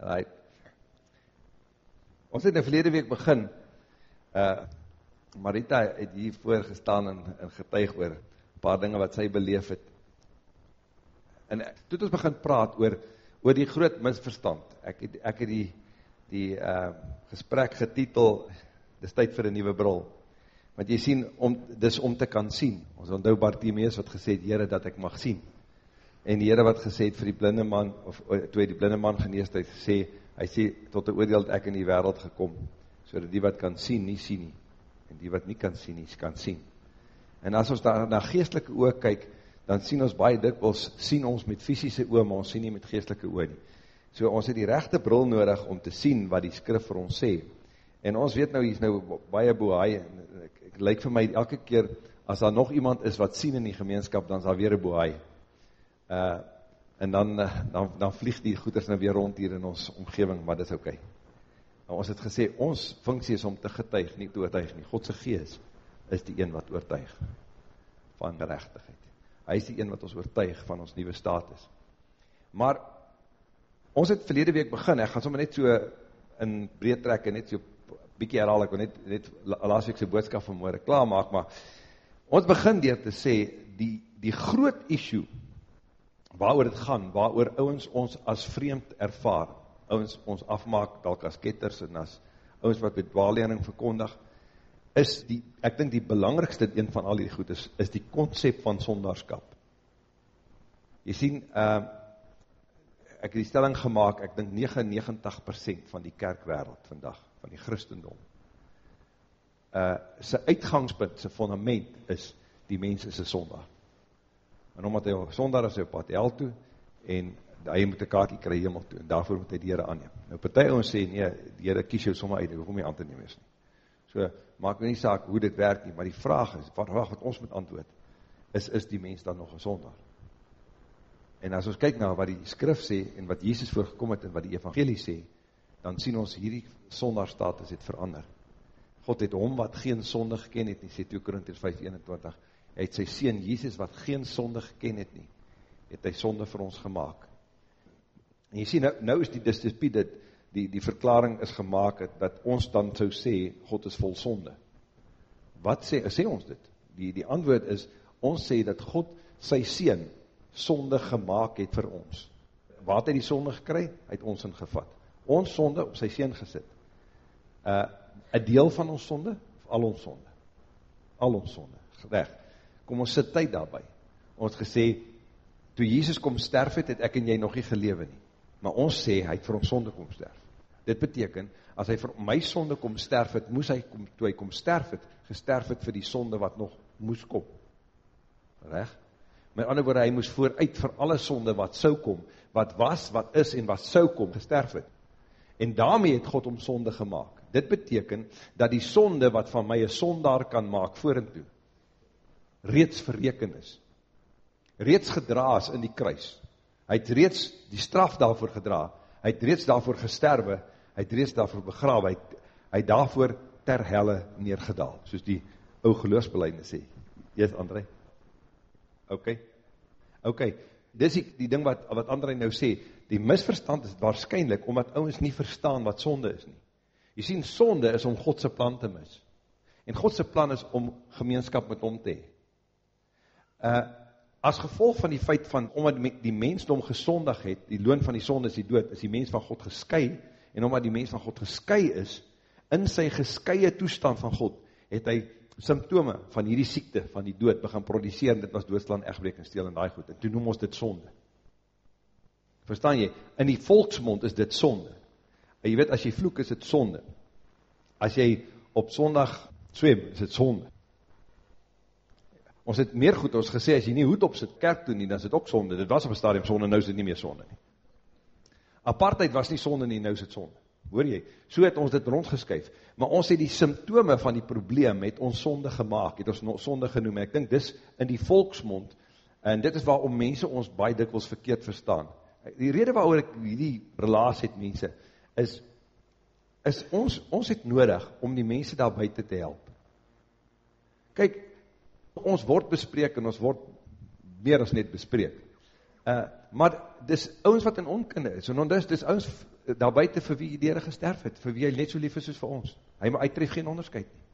Right. Ons het in verlede week begin, uh, Marita het hier voorgestaan en, en getuig oor paar dinge wat sy beleef het. En toe het ons begin praat oor, oor die groot misverstand. Ek het, ek het die, die uh, gesprek getitel, dis tyd vir een nieuwe bril. Want jy sien, om, dis om te kan sien. Ons onthou Bartimeus wat gesê het, Heere, dat ek mag sien en die Heere wat gesê het vir die blinde man, of toe hy die blinde man geneest het, sê, hy sê, tot die oordeel het ek in die wereld gekom, so die wat kan sien, nie sien nie, en die wat nie kan sien nie, kan sien. En as ons daar na geestelike oog kyk, dan sien ons baie dikwels, sien ons met fysische oog, maar ons sien nie met geestelike oog nie. So ons het die rechte bril nodig om te sien wat die skrif vir ons sê. En ons weet nou, hier is nou baie bohaai, ek, ek lyk vir my elke keer, as daar nog iemand is wat sien in die gemeenskap, dan is daar weer een bohaai uh, en dan, uh, dan, dan vlieg die goeders nou weer rond hier in ons omgeving, maar dit is oké. Okay. Nou, ons het gesê, ons funksie is om te getuig, nie te oortuig nie. Godse gees is die een wat oortuig van gerechtigheid. Hy is die een wat ons oortuig van ons nieuwe status. Maar, ons het verlede week begin, ek gaan sommer net so in breed trek en net so bykie herhaal, ek wil net, net laas week sy boodskap van moore klaarmaak, maar ons begin dier te sê, die, die groot issue waar het gaan, waar oor ouwens ons as vreemd ervaar, ouwens ons afmaak, dalk as ketters en as ouwens wat met dwaallening verkondig, is die, ek dink die belangrikste een van al die goed is, is die concept van sondarskap. Jy sien, uh, ek het die stelling gemaakt, ek dink 99% van die kerkwereld vandag, van die christendom, uh, sy uitgangspunt, sy fundament is, die mens is een sondag en omdat hy sonder as hy op pad hel toe, en hy moet een kaartje kry hemel toe, en daarvoor moet hy die Heere aanneem. Nou, partij ons sê, nee, die Heere kies jou sommer uit, jy aan te neem is nie. So, maak nie saak hoe dit werk nie, maar die vraag is, wat, wat ons moet antwoord, is, is die mens dan nog een sonder? En as ons kyk na wat die skrif sê, en wat Jezus voorgekom het, en wat die evangelie sê, dan sien ons hierdie sonderstatus het verander. God het hom wat geen sonde geken het nie, sê 2 Korinthus 5, 21, hy het sy sien Jesus wat geen sonde geken het nie, het hy sonde vir ons gemaakt. En jy sien, nou, nou is die dystopie, dat die, die verklaring is gemaakt, het, dat ons dan sou sê, God is vol sonde. Wat sê, sê ons dit? Die, die antwoord is, ons sê dat God sy sien sonde gemaakt het vir ons. Waar het hy die sonde gekry? Hy het ons ingevat. Ons sonde op sy sien gesit. Uh, een deel van ons sonde, of al ons sonde? Al ons sonde, recht kom ons sit tyd daarby. Ons gesê, toe Jesus kom sterf het, het ek en jy nog nie gelewe nie. Maar ons sê, hy het vir ons sonde kom sterf. Dit beteken, as hy vir my sonde kom sterf het, moes hy, kom, toe hy kom sterf het, gesterf het vir die sonde wat nog moes kom. Reg? Met ander woorde, hy moes vooruit vir alle sonde wat sou kom, wat was, wat is en wat sou kom, gesterf het. En daarmee het God om sonde gemaakt. Dit beteken, dat die sonde wat van my een sondaar kan maak, voorin toe, reeds verreken is. Reeds gedraas in die kruis. Hy het reeds die straf daarvoor gedra. Hy het reeds daarvoor gesterwe. Hy het reeds daarvoor begrawe. Hy het, hy het daarvoor ter helle neergedaal. Soos die ou geloofsbeleiding sê. Eers André. Ok. Ok. Dis die, die ding wat, wat André nou sê. Die misverstand is waarschijnlijk omdat ouwens nie verstaan wat sonde is nie. Jy sien, sonde is om Godse plan te mis. En Godse plan is om gemeenskap met hom te hee uh, as gevolg van die feit van, omdat die mensdom gesondig het, die loon van die sonde is die dood, is die mens van God gesky, en omdat die mens van God gesky is, in sy geskye toestand van God, het hy symptome van hierdie siekte, van die dood, begin produceer, en dit was doodslaan, echtbreek en steel en die goed, en toe noem ons dit sonde. Verstaan jy? In die volksmond is dit sonde. En jy weet, as jy vloek, is dit sonde. As jy op sondag swem, is dit sonde. Ons het meer goed ons gesê, as jy nie hoed op sit kerk toe nie, dan is dit ook sonde. Dit was op een stadium sonde, nou is dit nie meer sonde nie. Apartheid was nie sonde nie, nou is dit sonde. Hoor jy? So het ons dit rondgeskyf. Maar ons het die symptome van die probleem, het ons sonde gemaakt, het ons sonde genoem. Ek dink dis in die volksmond, en dit is waarom mense ons baie dikwels verkeerd verstaan. Die rede waarom ek die relaas het mense, is, is ons, ons het nodig om die mense daar buiten te help. Kijk, ons word bespreek en ons word meer as net bespreek. Uh, maar dis ouens wat in onkunde is, en dis, dis ouens daar buiten vir wie die Heere gesterf het, vir wie hy net so lief is soos vir ons. Hy, hy tref geen onderscheid nie.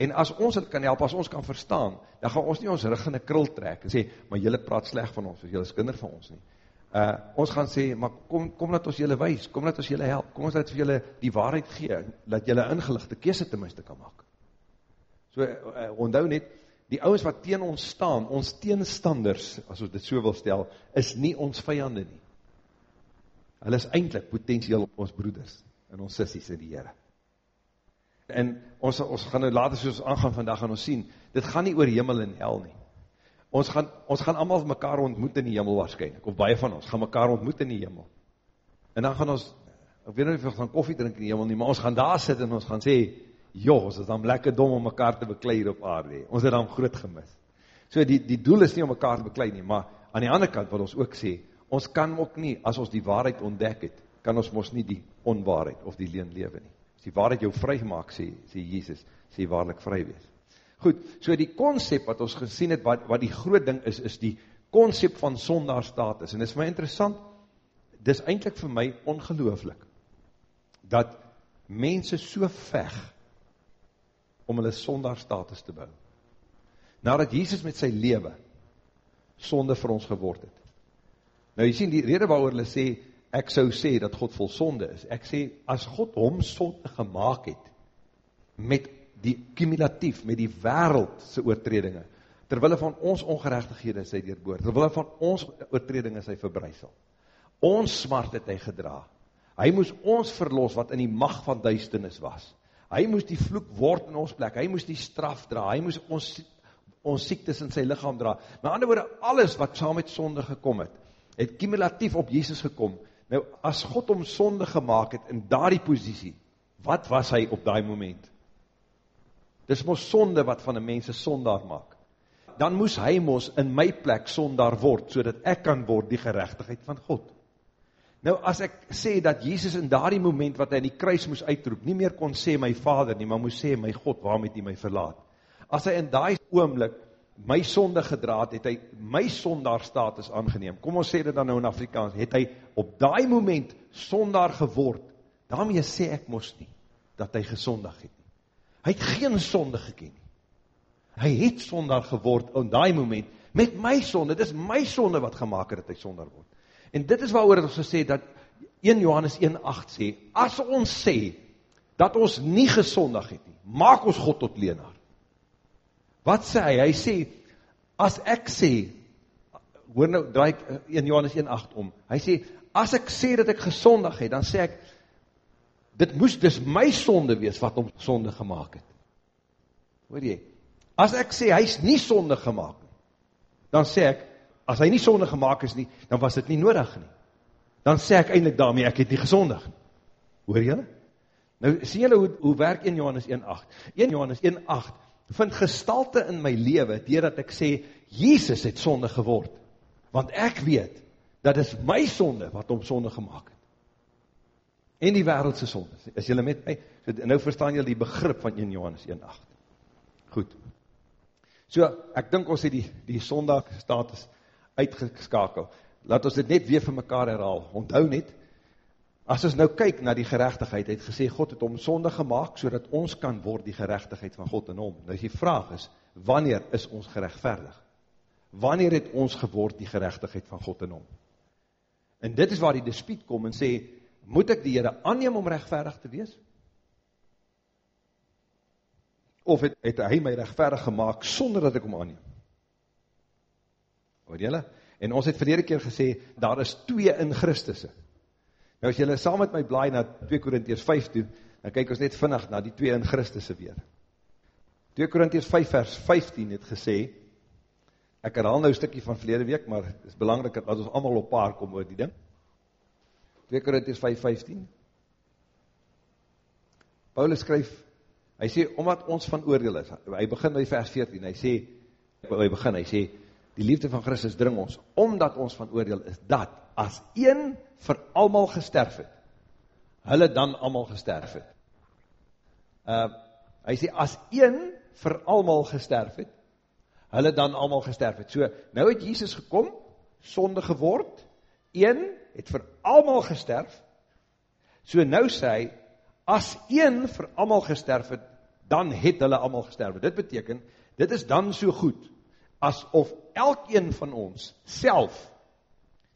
En as ons het kan help, as ons kan verstaan, dan gaan ons nie ons rug in een krul trek en sê, maar jylle praat sleg van ons, jylle is kinder van ons nie. Uh, ons gaan sê, maar kom, kom dat ons jylle wees, kom dat ons jylle help, kom ons dat vir jylle die waarheid gee, dat jylle ingelichte kese tenminste kan maak. So, uh, onthou net, die ouwens wat teen ons staan, ons teenstanders, as ons dit so wil stel, is nie ons vijande nie. Hulle is eindelijk potentieel op ons broeders en ons sissies in die Heere. En ons, ons gaan nou later soos aangaan vandag gaan ons sien, dit gaan nie oor hemel en hel nie. Ons gaan, ons gaan allemaal mekaar ontmoet in die hemel waarschijnlijk, of baie van ons gaan mekaar ontmoet in die hemel. En dan gaan ons, ek weet nie of ons gaan koffie drink in die hemel nie, maar ons gaan daar sit en ons gaan sê, joh, ons is dan lekker dom om mekaar te bekleid op aarde. Ons het dan groot gemis. So die, die doel is nie om mekaar te bekleid nie, maar aan die andere kant wat ons ook sê, ons kan ook nie, as ons die waarheid ontdek het, kan ons mos nie die onwaarheid of die leen lewe nie. As die waarheid jou vry gemaakt, sê, sê Jesus, sê waarlik vry wees. Goed, so die concept wat ons gesien het, wat, wat die groot ding is, is die concept van sondaarstatus. En dit is my interessant, dit is eindelijk vir my ongelooflik, dat mense so veg om hulle sondaarstatus te bou. Nadat Jesus met sy lewe sonde vir ons geword het. Nou jy sien die rede waarover hulle sê, ek sou sê dat God vol sonde is. Ek sê, as God hom sonde gemaakt het, met die cumulatief, met die wereldse oortredinge, terwille van ons ongerechtighede is hy dierboord, terwille van ons oortredinge is hy verbreisel. Ons smart het hy gedra. Hy moes ons verlos wat in die macht van duisternis was. Hy moes die vloek word in ons plek, hy moes die straf dra, hy moes ons, ons siektes in sy lichaam dra. Met ander woorde, alles wat saam met sonde gekom het, het cumulatief op Jezus gekom. Nou, as God om sonde gemaakt het in daardie positie, wat was hy op daai moment? Dis mos sonde wat van een mens een sondaar maak. Dan moes hy mos in my plek sondaar word, so dat ek kan word die gerechtigheid van God. Nou, as ek sê dat Jezus in daardie moment wat hy in die kruis moes uitroep, nie meer kon sê my vader nie, maar moes sê my God, waarom het hy my verlaat? As hy in daai oomlik my sonde gedraad, het hy my sondaar status aangeneem. Kom ons sê dit dan nou in Afrikaans, het hy op daai moment sondaar geword, daarmee sê ek mos nie, dat hy gesondig het nie. Hy het geen sonde geken nie. Hy het sondaar geword op daai moment, met my sonde, dit is my sonde wat gemaakt het, dat hy sondaar word. En dit is waar ons gesê, dat 1 Johannes 1,8 sê, as ons sê, dat ons nie gesondig het nie, maak ons God tot leenaar. Wat sê hy? Hy sê, as ek sê, hoor nou, draai ek 1 eh, Johannes 1,8 om, hy sê, as ek sê dat ek gesondig het, dan sê ek, dit moes dus my sonde wees, wat om sonde gemaakt het. Hoor jy? As ek sê, hy is nie sonde gemaakt, dan sê ek, as hy nie sonde gemaakt is nie, dan was dit nie nodig nie. Dan sê ek eindelijk daarmee, ek het nie gesondig nie. Hoor jy? Nou, sê jy hoe, hoe werk 1 Johannes 1,8? 1 Johannes 1,8 vind gestalte in my lewe, dier ek sê, Jesus het sonde geword, want ek weet, dat is my sonde, wat om sonde gemaakt het, en die wereldse sonde, is jylle met my, so, nou verstaan jylle die begrip van 1 Johannes 1,8, goed, so, ek dink ons het die, die sondag status uitgeskakel, laat ons dit net weer vir mekaar herhaal, onthou net, As ons nou kyk na die gerechtigheid, het gesê, God het om sonde gemaakt, so dat ons kan word die gerechtigheid van God in hom. Nou die vraag is, wanneer is ons gerechtverdig? Wanneer het ons geword die gerechtigheid van God in hom? En dit is waar die dispiet kom en sê, moet ek die Heere aanneem om rechtverdig te wees? Of het, het hy my rechtverdig gemaakt, sonder dat ek hom aanneem? Hoor jylle? En ons het verlede keer gesê, daar is twee in Christusse. Nou as julle saam met my blaai na 2 Korintiërs 5 toe, dan kyk ons net vinnig na die twee in Christus weer. 2 Korintiërs 5 vers 15 het gesê ek herhaal nou 'n stukkie van verlede week, maar dit is belangrik dat ons almal op paar kom oor die ding. 2 Korintiërs 5:15 Paulus skryf hy sê omdat ons van oordeel is. Hy begin by vers 14. Hy sê hy begin hy sê die liefde van Christus dring ons omdat ons van oordeel is dat as een vir almal gesterf het, hulle dan almal gesterf het. Uh, hy sê, as een vir almal gesterf het, hulle dan almal gesterf het. So, nou het Jesus gekom, sonde geword, een het vir almal gesterf, so nou sê hy, as een vir almal gesterf het, dan het hulle almal gesterf. Dit beteken, dit is dan so goed, asof elkeen van ons self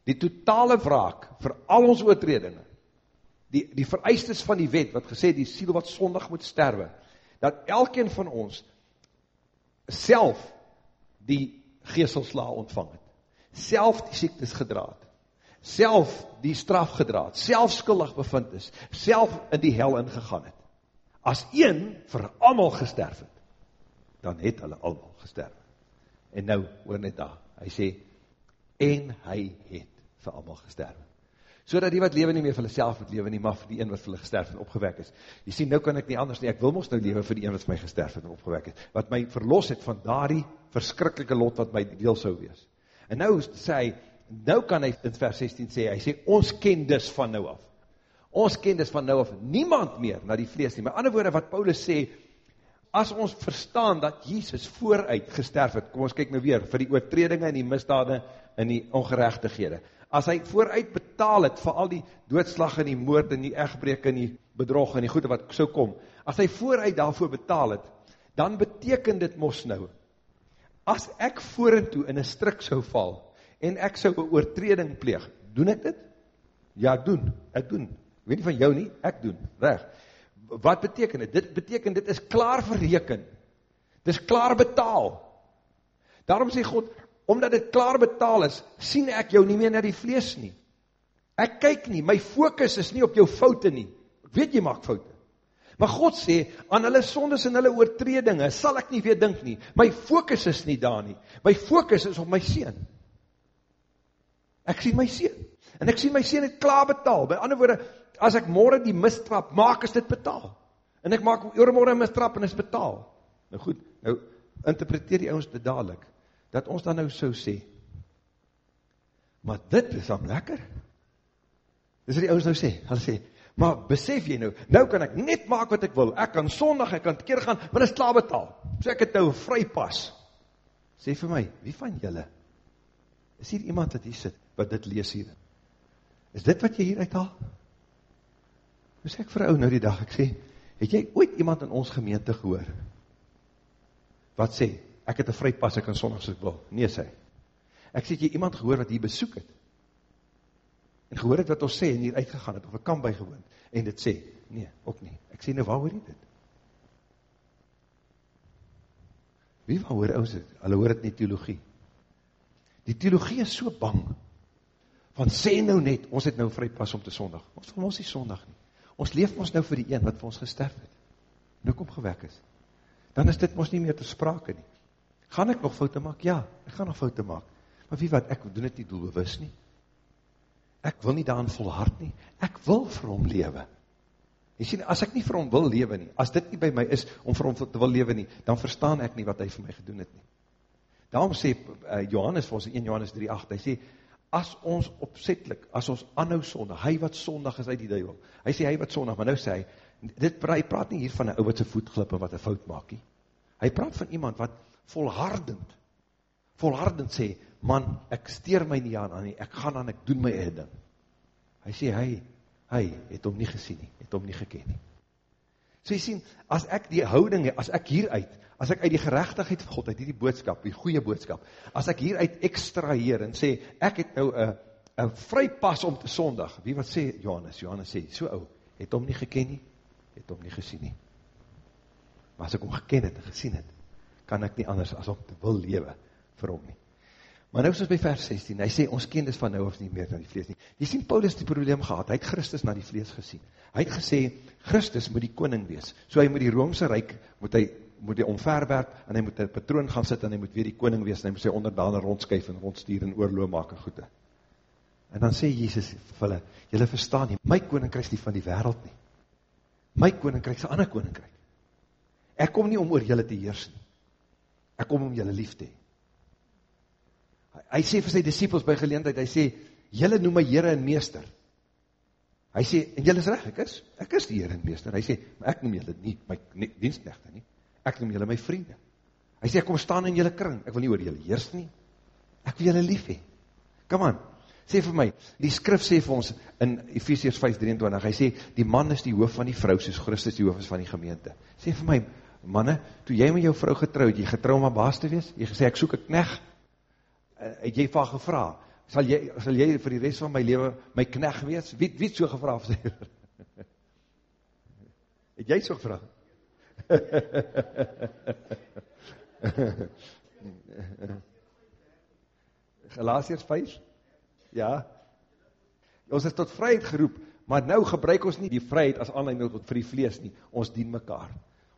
die totale wraak vir al ons oortredinge, die, die vereistes van die wet, wat gesê die siel wat sondig moet sterwe, dat elkeen van ons self die geeselsla ontvang het, self die siektes gedraad, self die straf gedraad, self skuldig bevind is, self in die hel ingegaan het. As een vir allemaal gesterf het, dan het hulle allemaal gesterf. En nou, hoor net daar, hy sê, en hy het vir allemaal gesterf. So die wat leven nie meer vir hulle self moet leven nie, maar vir die een wat vir hulle gesterf en opgewek is. Jy sê, nou kan ek nie anders nie, ek wil ons nou leven vir die een wat vir my gesterf en opgewek is, wat my verlos het van daardie verskrikkelike lot wat my deel sou wees. En nou sê hy, nou kan hy in vers 16 sê, hy sê, ons ken dus van nou af. Ons ken dus van nou af niemand meer na die vlees nie. My ander woorde wat Paulus sê, as ons verstaan dat Jesus vooruit gesterf het, kom ons kyk nou weer, vir die oortredinge en die misdade en die ongerechtighede. As hy vooruit betaal het vir al die doodslag en die moord en die echtbreek en die bedrog en die goede wat so kom, as hy vooruit daarvoor betaal het, dan beteken dit mos nou, as ek voorentoe in een strik sou val, en ek sou een oortreding pleeg, doen ek dit? Ja, ek doen, ek doen. Ek weet nie van jou nie, ek doen, reg. Wat beteken dit? Dit beteken, dit is klaar verreken. Dit is klaar betaal. Daarom sê God, omdat dit klaar betaal is, sien ek jou nie meer na die vlees nie. Ek kyk nie, my focus is nie op jou foute nie. Ek weet jy maak foute. Maar God sê, aan hulle sondes en hulle oortredinge, sal ek nie weer dink nie. My focus is nie daar nie. My focus is op my sien. Ek sien my seun. En ek sien my seun het klaar betaal. By ander woorde, as ek môre die mistrap maak, is dit betaal. En ek maak oormôre 'n mistrap en is betaal. Nou goed, nou interpreteer die ouens dit dadelik dat ons dan nou sou sê. Maar dit is dan lekker. Dis wat die ouens nou sê. Hulle sê, "Maar besef jy nou, nou kan ek net maak wat ek wil. Ek kan Sondag, ek kan keer gaan, want dit is klaar betaal. So ek het nou 'n vrypas." Sê vir my, wie van julle is hier iemand wat hier sit wat dit lees hier. Is dit wat jy hier uithaal? Nou sê ek vir ou nou die dag, ek sê, het jy ooit iemand in ons gemeente gehoor? Wat sê, ek het een vry pas, ek kan sondags ek wil. Nee, sê. Ek sê, het jy iemand gehoor wat hier besoek het? En gehoor het wat ons sê, en hier uitgegaan het, of ek kan bygewoon, en dit sê, nee, ook nie. Ek sê, nou waar hoor jy dit? Wie waar hoor ons dit? Hulle hoor het nie theologie. Die theologie is so bang, Want sê nou net, ons het nou vry pas om te sondag. Ons wil ons nie sondag nie. Ons leef ons nou vir die een wat vir ons gesterf het. Nou kom gewek is. Dan is dit ons nie meer te sprake nie. Gaan ek nog foute maak? Ja, ek gaan nog foute maak. Maar wie wat, ek doen dit nie doelbewus nie. Ek wil nie daan volhard nie. Ek wil vir hom lewe. Jy sien, as ek nie vir hom wil lewe nie, as dit nie by my is om vir hom te wil lewe nie, dan verstaan ek nie wat hy vir my gedoen het nie. Daarom sê uh, Johannes vir ons in 1 Johannes 3:8, hy sê as ons opsetlik, as ons anhou sondig, hy wat sondig is uit die duivel, hy sê hy wat sondig, maar nou sê hy, dit, hy praat nie hier van een ou wat sy voet glip en wat een fout maak nie, hy praat van iemand wat volhardend, volhardend sê, man, ek steer my nie aan, aan nie, ek gaan aan, ek doen my eie ding, hy sê, hy, hy het hom nie gesien nie, het hom nie geken nie, So jy sien, as ek die houding, as ek hieruit, as ek uit die gerechtigheid van God, uit die boodskap, die goeie boodskap, as ek hieruit extraheer en sê, ek het nou een vry pas om te sondag, wie wat sê Johannes? Johannes sê, so ou, het hom nie geken nie, het hom nie gesien nie. Maar as ek hom geken het en gesien het, kan ek nie anders as om te wil lewe vir hom nie. Maar nou soos by vers 16, hy sê, ons ken dis van nou of nie meer na die vlees nie. Jy sien, Paulus die probleem gehad, hy het Christus na die vlees gesien. Hy het gesê, Christus moet die koning wees. So hy moet die Roomse Rijk, moet hy, moet hy omverwerp, en hy moet een patroon gaan sit, en hy moet weer die koning wees, en hy moet sy onderdane rondskuif, en rondstuur, en oorloo maak, en goede. En dan sê Jesus vir hulle, julle verstaan nie, my koninkrijk is nie van die wereld nie. My koninkrijk is een ander koninkrijk. Ek kom nie om oor julle te heers nie. Ek kom om julle lief te hee hy sê vir sy disciples by geleendheid, hy sê, jylle noem my Heere en Meester. Hy sê, en jylle is recht, ek is, ek is die Heere en Meester. Hy sê, maar ek noem jylle nie, my nie, dienstnechte nie, ek noem jylle my vriende. Hy sê, ek kom staan in jylle kring, ek wil nie oor jylle heers nie, ek wil jylle lief hee. Come on, Sê vir my, die skrif sê vir ons in Ephesians 5:23, hy sê die man is die hoof van die vrou soos Christus die hoof is van die gemeente. Sê vir my, manne, toe jy met jou vrou getrou het, jy getrou om 'n baas te wees? Jy gesê ek soek 'n knegg. Uh, het jy haar gevra, sal jy sal jy vir die res van my lewe my knegg wees? Wie wie het so gevra vir sy? het jy so gevra? Galasiërs 5. Ja. Ons is tot vryheid geroep, maar nou gebruik ons nie die vryheid as aanleiding tot vir die vlees nie. Ons dien mekaar.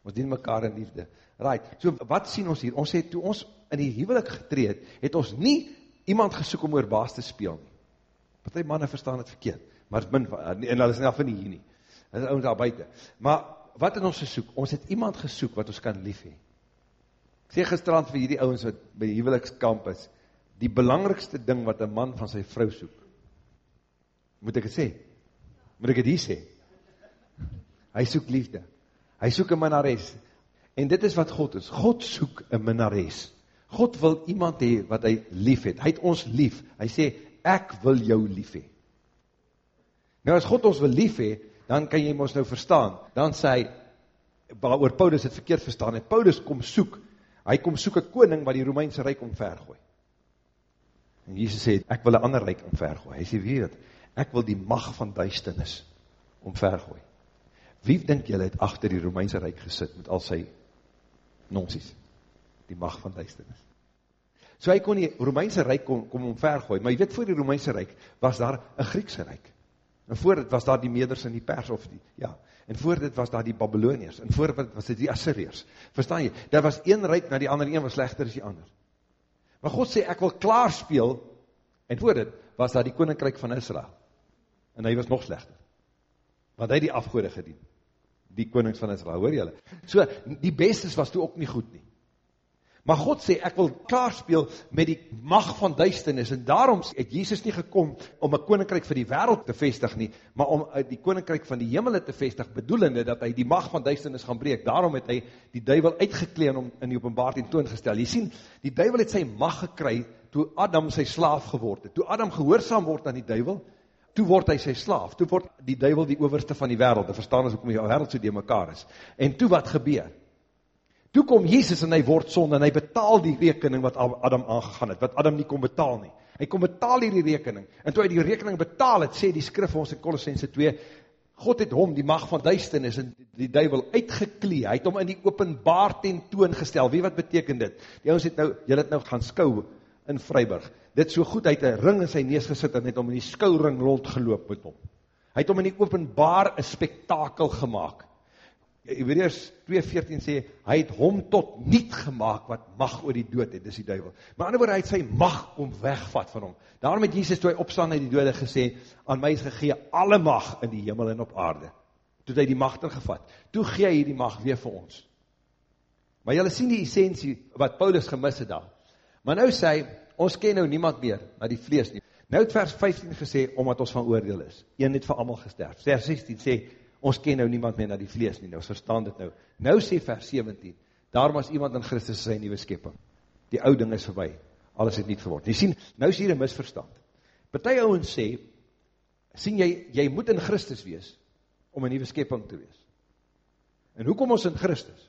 Ons dien mekaar in liefde. Right. So wat sien ons hier? Ons sê toe ons in die huwelik getree het, het ons nie iemand gesoek om oor baas te speel nie. Party manne verstaan dit verkeerd, maar min en hulle is nie af van hier nie. Hulle is ouens daar buite. Maar wat het ons gesoek? Ons het iemand gesoek wat ons kan lief hê. Ek sê gisterand vir hierdie ouens wat by die huwelikskamp is, die belangrikste ding wat 'n man van sy vrou soek. Moet ek dit sê? Moet ek dit hier sê? Hy soek liefde. Hy soek 'n minnares. En dit is wat God is. God soek 'n minnares. God wil iemand hê wat hy liefhet. Hy het ons lief. Hy sê ek wil jou lief hê. Nou as God ons wil lief hê, dan kan jy mos nou verstaan. Dan sê hy waaroor Paulus dit verkeerd verstaan het. Paulus kom soek. Hy kom soek 'n koning wat die Romeinse ryk omvergooi. En Jesus sê ek wil 'n ander ryk omvergooi. Hy sê weet ek wil die mag van duisternis omvergooi. Wie dink julle het agter die Romeinse ryk gesit met al sy nonsies? Die mag van duisternis. So hy kon die Romeinse ryk kom kom omvergooi, maar jy weet voor die Romeinse ryk was daar 'n Griekse ryk. En voor dit was daar die Meders en die Pers of die, ja. En voor dit was daar die Babyloniërs. En voor dit was dit die Assyriërs. Verstaan jy? Daar was een ryk na die ander, een was slegter as die ander. Maar God sê ek wil klaar speel. En voor dit was daar die koninkryk van Israel. En hy was nog slegter. Want hy het die afgode gedien. Die konings van Israel, hoor julle? So die bestes was toe ook nie goed nie. Maar God sê ek wil klaar speel met die mag van duisternis en daarom het Jesus nie gekom om 'n koninkryk vir die wêreld te vestig nie, maar om die koninkryk van die hemele te vestig, bedoelende dat hy die mag van duisternis gaan breek. Daarom het hy die duiwel uitgeklee en hom in die openbaar tentoongestel. Jy sien, die duiwel het sy mag gekry toe Adam sy slaaf geword het. Toe Adam gehoorsaam word aan die duiwel, toe word hy sy slaaf. Toe word die duiwel die owerste van die wêreld. Jy verstaan as hoekom die wêreld so de mekaar is. En toe wat gebeur? Toe kom Jesus en hy word sonde en hy betaal die rekening wat Adam aangegaan het, wat Adam nie kon betaal nie. Hy kom betaal hierdie rekening. En toe hy die rekening betaal het, sê die skrif ons in Kolossense 2, God het hom die mag van duisternis en die duiwel uitgeklee. Hy het hom in die openbaar tentoon gestel. Wie wat beteken dit? Die ouens het nou, julle het nou gaan skou in Vryburg. Dit so goed uit 'n ring in sy neus gesit en het hom in die skouring rondgeloop met hom. Hy het hom in die openbaar 'n spektakel gemaak. Hebreërs 2:14 sê hy het hom tot niet gemaak wat mag oor die dood het, dis die duiwel. Maar ander woorde hy het sy mag kom wegvat van hom. Daarom het Jesus toe hy opstaan uit die dode gesê, aan my is gegee alle mag in die hemel en op aarde. Toe het hy die mag teruggevat. Toe gee hy hierdie mag weer vir ons. Maar julle sien die essensie wat Paulus gemis het daar. Maar nou sê hy, ons ken nou niemand meer na die vlees nie. Nou het vers 15 gesê omdat ons van oordeel is. Een het vir almal gesterf. Vers 16 sê ons ken nou niemand meer na die vlees nie, nou verstaan dit nou. Nou sê vers 17, daarom as iemand in Christus sy nieuwe skepping, die ou ding is voorbij, alles het niet geword. Jy sien, nou is hier een misverstand. Partij ouwens sê, sien jy, jy moet in Christus wees, om een nieuwe skepping te wees. En hoe kom ons in Christus?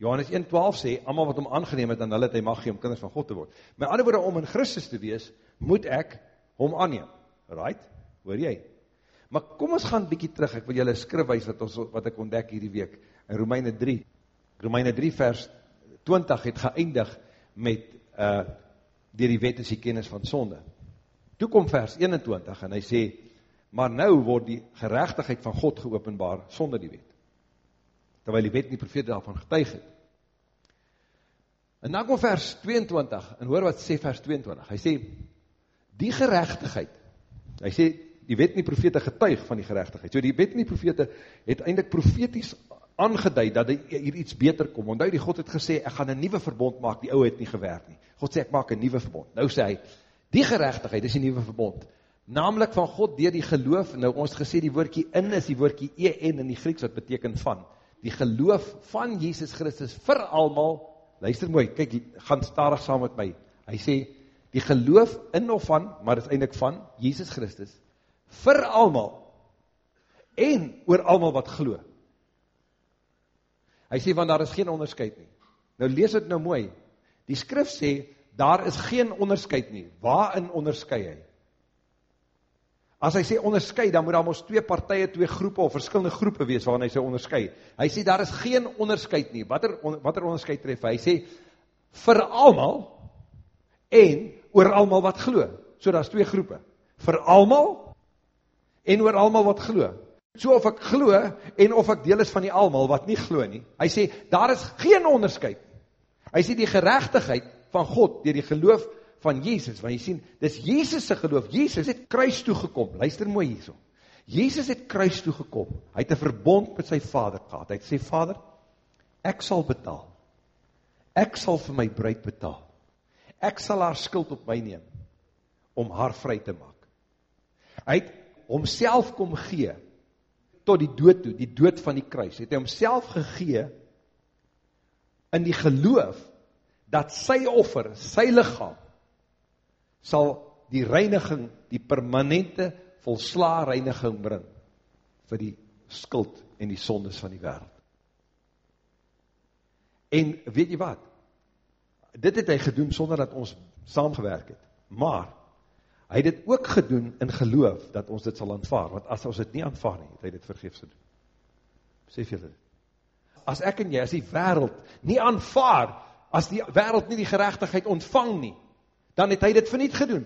Johannes 1,12 sê, allemaal wat om aangeneem het, en hulle het hy mag gee om kinders van God te word. My andere woorde, om in Christus te wees, moet ek hom aanneem. Right? Hoor jy? Maar kom ons gaan bykie terug, ek wil julle skrifwijs wat, ons, wat ek ontdek hierdie week, in Romeine 3, Romeine 3 vers 20 het geëindig met, uh, dier die wet is die kennis van sonde. Toe kom vers 21 en hy sê, maar nou word die gerechtigheid van God geopenbaar sonder die wet. Terwyl die wet nie profeet daarvan getuig het. En dan kom vers 22, en hoor wat sê vers 22, hy sê, die gerechtigheid, hy sê, die wet en die profete getuig van die gerechtigheid. So die wet en die profete het eindelijk profeties aangeduid dat hier iets beter kom. Want nou die God het gesê, ek gaan een nieuwe verbond maak, die ouwe het nie gewerkt nie. God sê, ek maak een nieuwe verbond. Nou sê hy, die gerechtigheid is die nieuwe verbond. Namelijk van God dier die geloof, nou ons gesê die woordkie in is die woordkie en in die Grieks wat beteken van. Die geloof van Jesus Christus vir almal, luister mooi, kyk, gaan starig saam met my. Hy sê, Die geloof in of van, maar dit is eindelijk van, Jesus Christus, vir almal, en oor almal wat glo. Hy sê, want daar is geen onderscheid nie. Nou lees het nou mooi, die skrif sê, daar is geen onderscheid nie. Waarin onderscheid hy? As hy sê onderscheid, dan moet daar ons twee partije, twee groepe of verskillende groepe wees waarin hy sê onderscheid. Hy sê daar is geen onderscheid nie. Wat er, wat er onderscheid tref? Hy sê vir almal en oor almal wat glo. So daar is twee groepe. Vir almal en oor almal wat glo. So of ek glo en of ek deel is van die almal wat nie glo nie. Hy sê daar is geen onderscheid. Hy sê die gerechtigheid van God deur die geloof van Jesus, want jy sien, dis Jesus se geloof, Jesus het kruis toegekom, luister mooi hierso, Jesus het kruis toegekom, hy het een verbond met sy vader gehad, hy het sê, vader, ek sal betaal, ek sal vir my bruid betaal, ek sal haar skuld op my neem, om haar vry te maak, hy het homself kom gee, tot die dood toe, die dood van die kruis, het hy homself gegee, in die geloof, dat sy offer, sy lichaam, sal die reiniging, die permanente volsla reiniging bring vir die skuld en die sondes van die wereld. En weet jy wat? Dit het hy gedoen sonder dat ons saamgewerk het. Maar, hy het dit ook gedoen in geloof dat ons dit sal aanvaar. Want as ons dit nie aanvaar nie, het hy dit vergeefs gedoen. Besef jy dit? As ek en jy, as die wereld nie aanvaar, as die wereld nie die gerechtigheid ontvang nie, dan het hy dit verniet gedoen.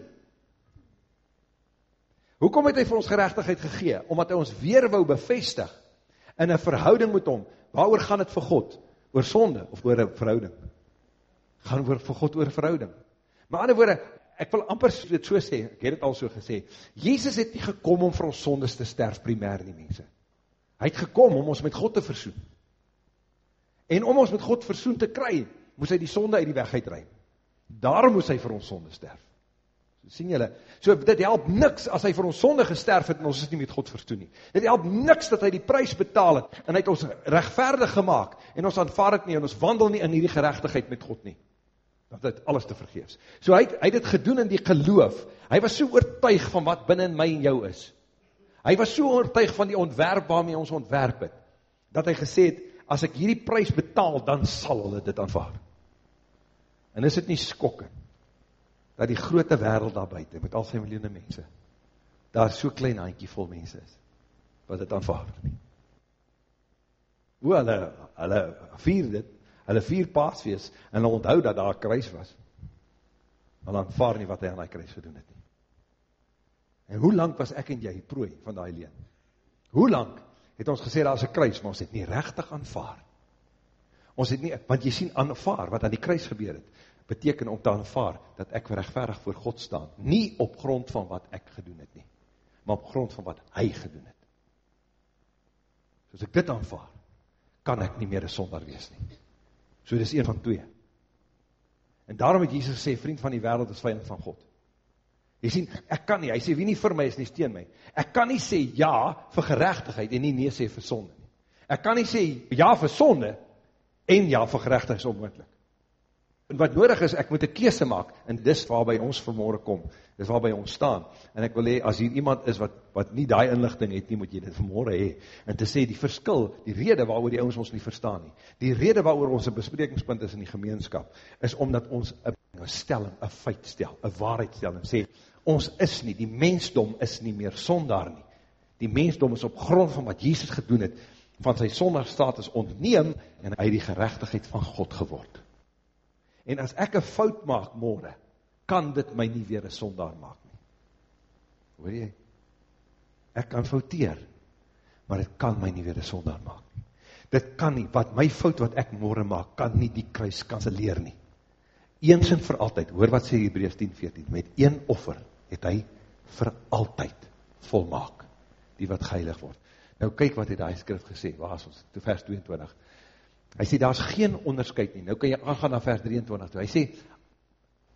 Hoekom het hy vir ons gerechtigheid gegee? Omdat hy ons weer wou bevestig in een verhouding met hom. Waar gaan het vir God? Oor sonde of oor een verhouding? Gaan oor vir God oor verhouding. Maar ander woorde, ek wil amper dit so sê, ek het het al so gesê, Jezus het nie gekom om vir ons sondes te sterf primair nie mense. Hy het gekom om ons met God te versoen. En om ons met God versoen te kry, moes hy die sonde uit die weg uitruim. Daarom moes hy vir ons sonde sterf. So, sien julle, so dit help niks as hy vir ons sonde gesterf het en ons is nie met God verstoen nie. Dit help niks dat hy die prijs betaal het en hy het ons rechtvaardig gemaakt en ons aanvaard het nie en ons wandel nie in die gerechtigheid met God nie. Dat het alles te vergeefs. So hy, hy het het gedoen in die geloof. Hy was so oortuig van wat binnen my en jou is. Hy was so oortuig van die ontwerp waarmee ons ontwerp het, dat hy gesê het, as ek hierdie prijs betaal, dan sal hulle dit aanvaard. En is dit nie skokken, dat die grote wereld daar buiten, met al sy miljoene mense, daar so klein handkie vol mense is, wat dit aanvaard nie. Hoe hulle, hulle vier dit, hulle vier paasfeest, en hulle onthou dat daar kruis was, hulle aanvaard nie wat hy aan die kruis gedoen het nie. En hoe lang was ek en jy prooi van die leen? Hoe lang het ons gesê, daar is een kruis, maar ons het nie rechtig aanvaard. Ons het nie, want jy sien aanvaar, wat aan die kruis gebeur het, beteken om te aanvaar, dat ek rechtverig voor God staan, nie op grond van wat ek gedoen het nie, maar op grond van wat hy gedoen het. So as ek dit aanvaar, kan ek nie meer een sonder wees nie. So dit is een van twee. En daarom het Jesus gesê, vriend van die wereld is vijand van God. Jy sien, ek kan nie, hy sê, wie nie vir my is nie, steen my. Ek kan nie sê ja vir gerechtigheid en nie nee sê vir sonde nie. Ek kan nie sê ja vir sonde en ja, vir gerechtig is onmoendlik. En wat nodig is, ek moet een kese maak, en dis waar by ons vanmorgen kom, dis waar by ons staan, en ek wil hee, as hier iemand is wat, wat nie die inlichting het nie, moet jy dit vanmorgen hee, en te sê die verskil, die rede waarover die ons ons nie verstaan nie, die rede waarover ons een besprekingspunt is in die gemeenskap, is omdat ons een stelling, een feit stel, een waarheid stel, en sê, ons is nie, die mensdom is nie meer sondaar nie, die mensdom is op grond van wat Jesus gedoen het, van sy sondagstatus ontneem en hy die gerechtigheid van God geword. En as ek een fout maak morgen, kan dit my nie weer een sondaar maak nie. Hoor jy? Ek kan fouteer, maar dit kan my nie weer een sondaar maak nie. Dit kan nie, wat my fout wat ek morgen maak, kan nie die kruis kanseleer nie. Eens en vir altyd, hoor wat sê Hebreus 10, 14, met een offer het hy vir altyd volmaak, die wat geheilig word. Nou kyk wat het die skrif gesê, waar is ons, to vers 22. Hy sê, daar is geen onderscheid nie. Nou kan jy aangaan na vers 23 toe. Hy sê,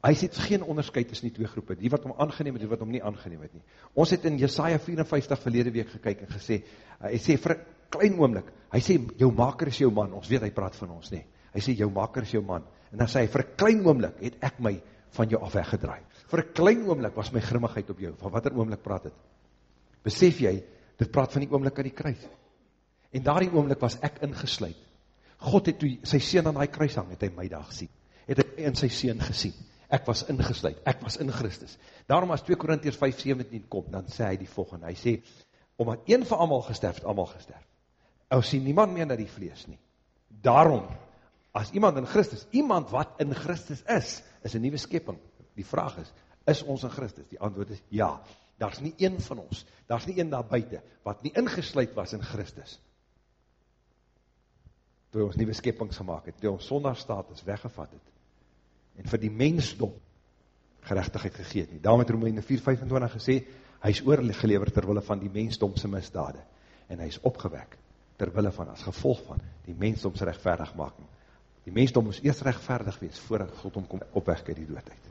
hy sê, geen onderscheid is nie twee groepe, die wat om aangeneem het, die wat om nie aangeneem het nie. Ons het in Jesaja 54 verlede week gekyk en gesê, hy sê, vir klein oomlik, hy sê, jou maker is jou man, ons weet, hy praat van ons nie. Hy sê, jou maker is jou man. En dan sê hy, vir klein oomlik het ek my van jou af weggedraai. Vir klein oomlik was my grimmigheid op jou. Van wat er oomlik praat het? Besef jy, dit praat van die oomlik aan die kruis. En daar die oomlik was ek ingesluid. God het toe sy sien aan die kruis hang, het hy my daar gesien. Het hy in sy sien gesien. Ek was ingesluid, ek was in Christus. Daarom as 2 Korintiërs 5:17 kom, dan sê hy die volgende. Hy sê omdat een vir almal gesterf het, almal gesterf. Ou sien niemand meer na die vlees nie. Daarom as iemand in Christus, iemand wat in Christus is, is 'n nuwe skepping. Die vraag is, is ons in Christus? Die antwoord is ja. Daar's nie een van ons, daar's nie een daar buite wat nie ingesluit was in Christus. Toe ons nuwe skeppings gemaak het, toe ons sondaarstatus weggevat het en vir die mensdom geregtigheid gegee het nie. Daarom het Romeine 4:25 gesê, hy is oorgelewer ter wille van die mensdom se misdade en hy is opgewek ter wille van as gevolg van die mensdom se regverdigmaking. Die mensdom moes eers regverdig wees voordat God hom kom opwek uit die dood uit.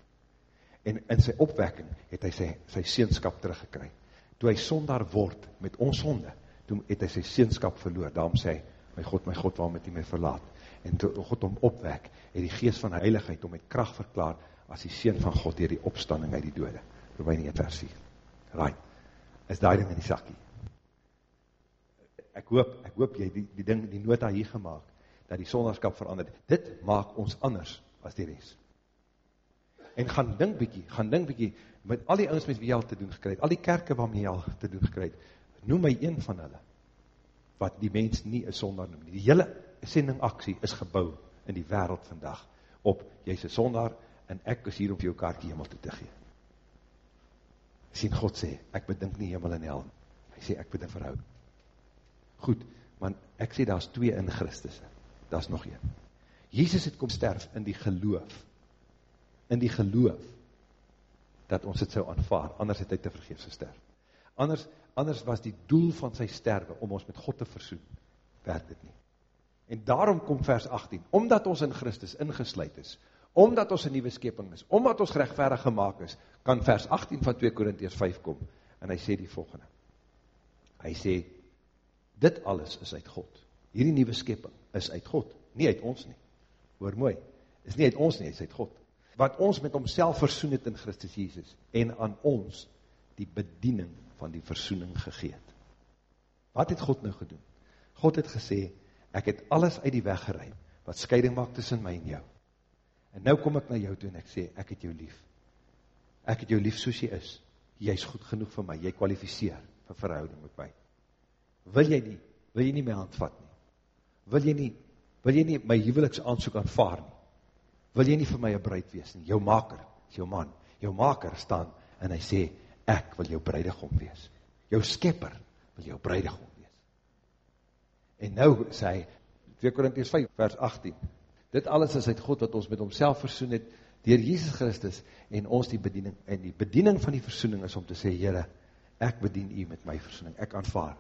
En in sy opwekking het hy sy sy seunskap teruggekry. Toe hy sondaar word met ons sonde, toe het hy sy seunskap verloor. Daarom sê hy, my God, my God, waarom het U my verlaat? En toe God hom opwek, het die gees van heiligheid hom met krag verklaar as die seun van God deur die opstanding uit die dode. Romeine 1 vers 4. Right. Is daai ding in die sakkie. Ek hoop, ek hoop jy die die ding die nota hier gemaak dat die sonderskap verander. Dit maak ons anders as die res. En gaan dink bietjie, gaan dink bietjie met al die ouens met wie jy al te doen gekry het, al die kerke waarmee jy al te doen gekry het. Noem my een van hulle wat die mens nie 'n sondaar noem nie. Die hele sendingaksie is gebou in die wêreld vandag op jy's 'n sondaar en ek is hier om jou kaartjie hemel toe te gee. Sien God sê, ek bedink nie hemel en hel. Hy sê ek bedink verhouding. Goed, want ek sê daar's twee in Christus. Daar's nog een. Jesus het kom sterf in die geloof. In die geloof dat ons dit sou aanvaar, anders het hy te vergeef gesterf. Anders anders was die doel van sy sterwe om ons met God te versoen. Werk dit nie. En daarom kom vers 18, omdat ons in Christus ingesluit is, omdat ons 'n nuwe skepping is, omdat ons geregverdig gemaak is, kan vers 18 van 2 Korintiërs 5 kom en hy sê die volgende. Hy sê dit alles is uit God. Hierdie nuwe skepping is uit God, nie uit ons nie. Hoor mooi, is nie uit ons nie, is uit God. Wat ons met homself versoen het in Christus Jesus en aan ons die bediening van die versoening gegee het. Wat het God nou gedoen? God het gesê, ek het alles uit die weg geruim wat skeiding maak tussen my en jou. En nou kom ek na jou toe en ek sê, ek het jou lief. Ek het jou lief soos jy is. Jy is goed genoeg vir my, jy kwalificeer vir verhouding met my. Wil jy nie, wil jy nie my hand vat nie? Wil jy nie, wil jy nie my huweliks aansoek aanvaar nie? Wil jy nie vir my een bruid wees nie? Jou maker, jou man, jou maker staan en hy sê, ek wil jou bruidegom wees. Jou skepper wil jou bruidegom wees. En nou sê hy, 2 Korinties 5 vers 18, dit alles is uit God wat ons met homself versoen het, dier Jesus Christus, en ons die bediening, en die bediening van die versoening is om te sê, Heere, ek bedien u met my versoening, ek aanvaar,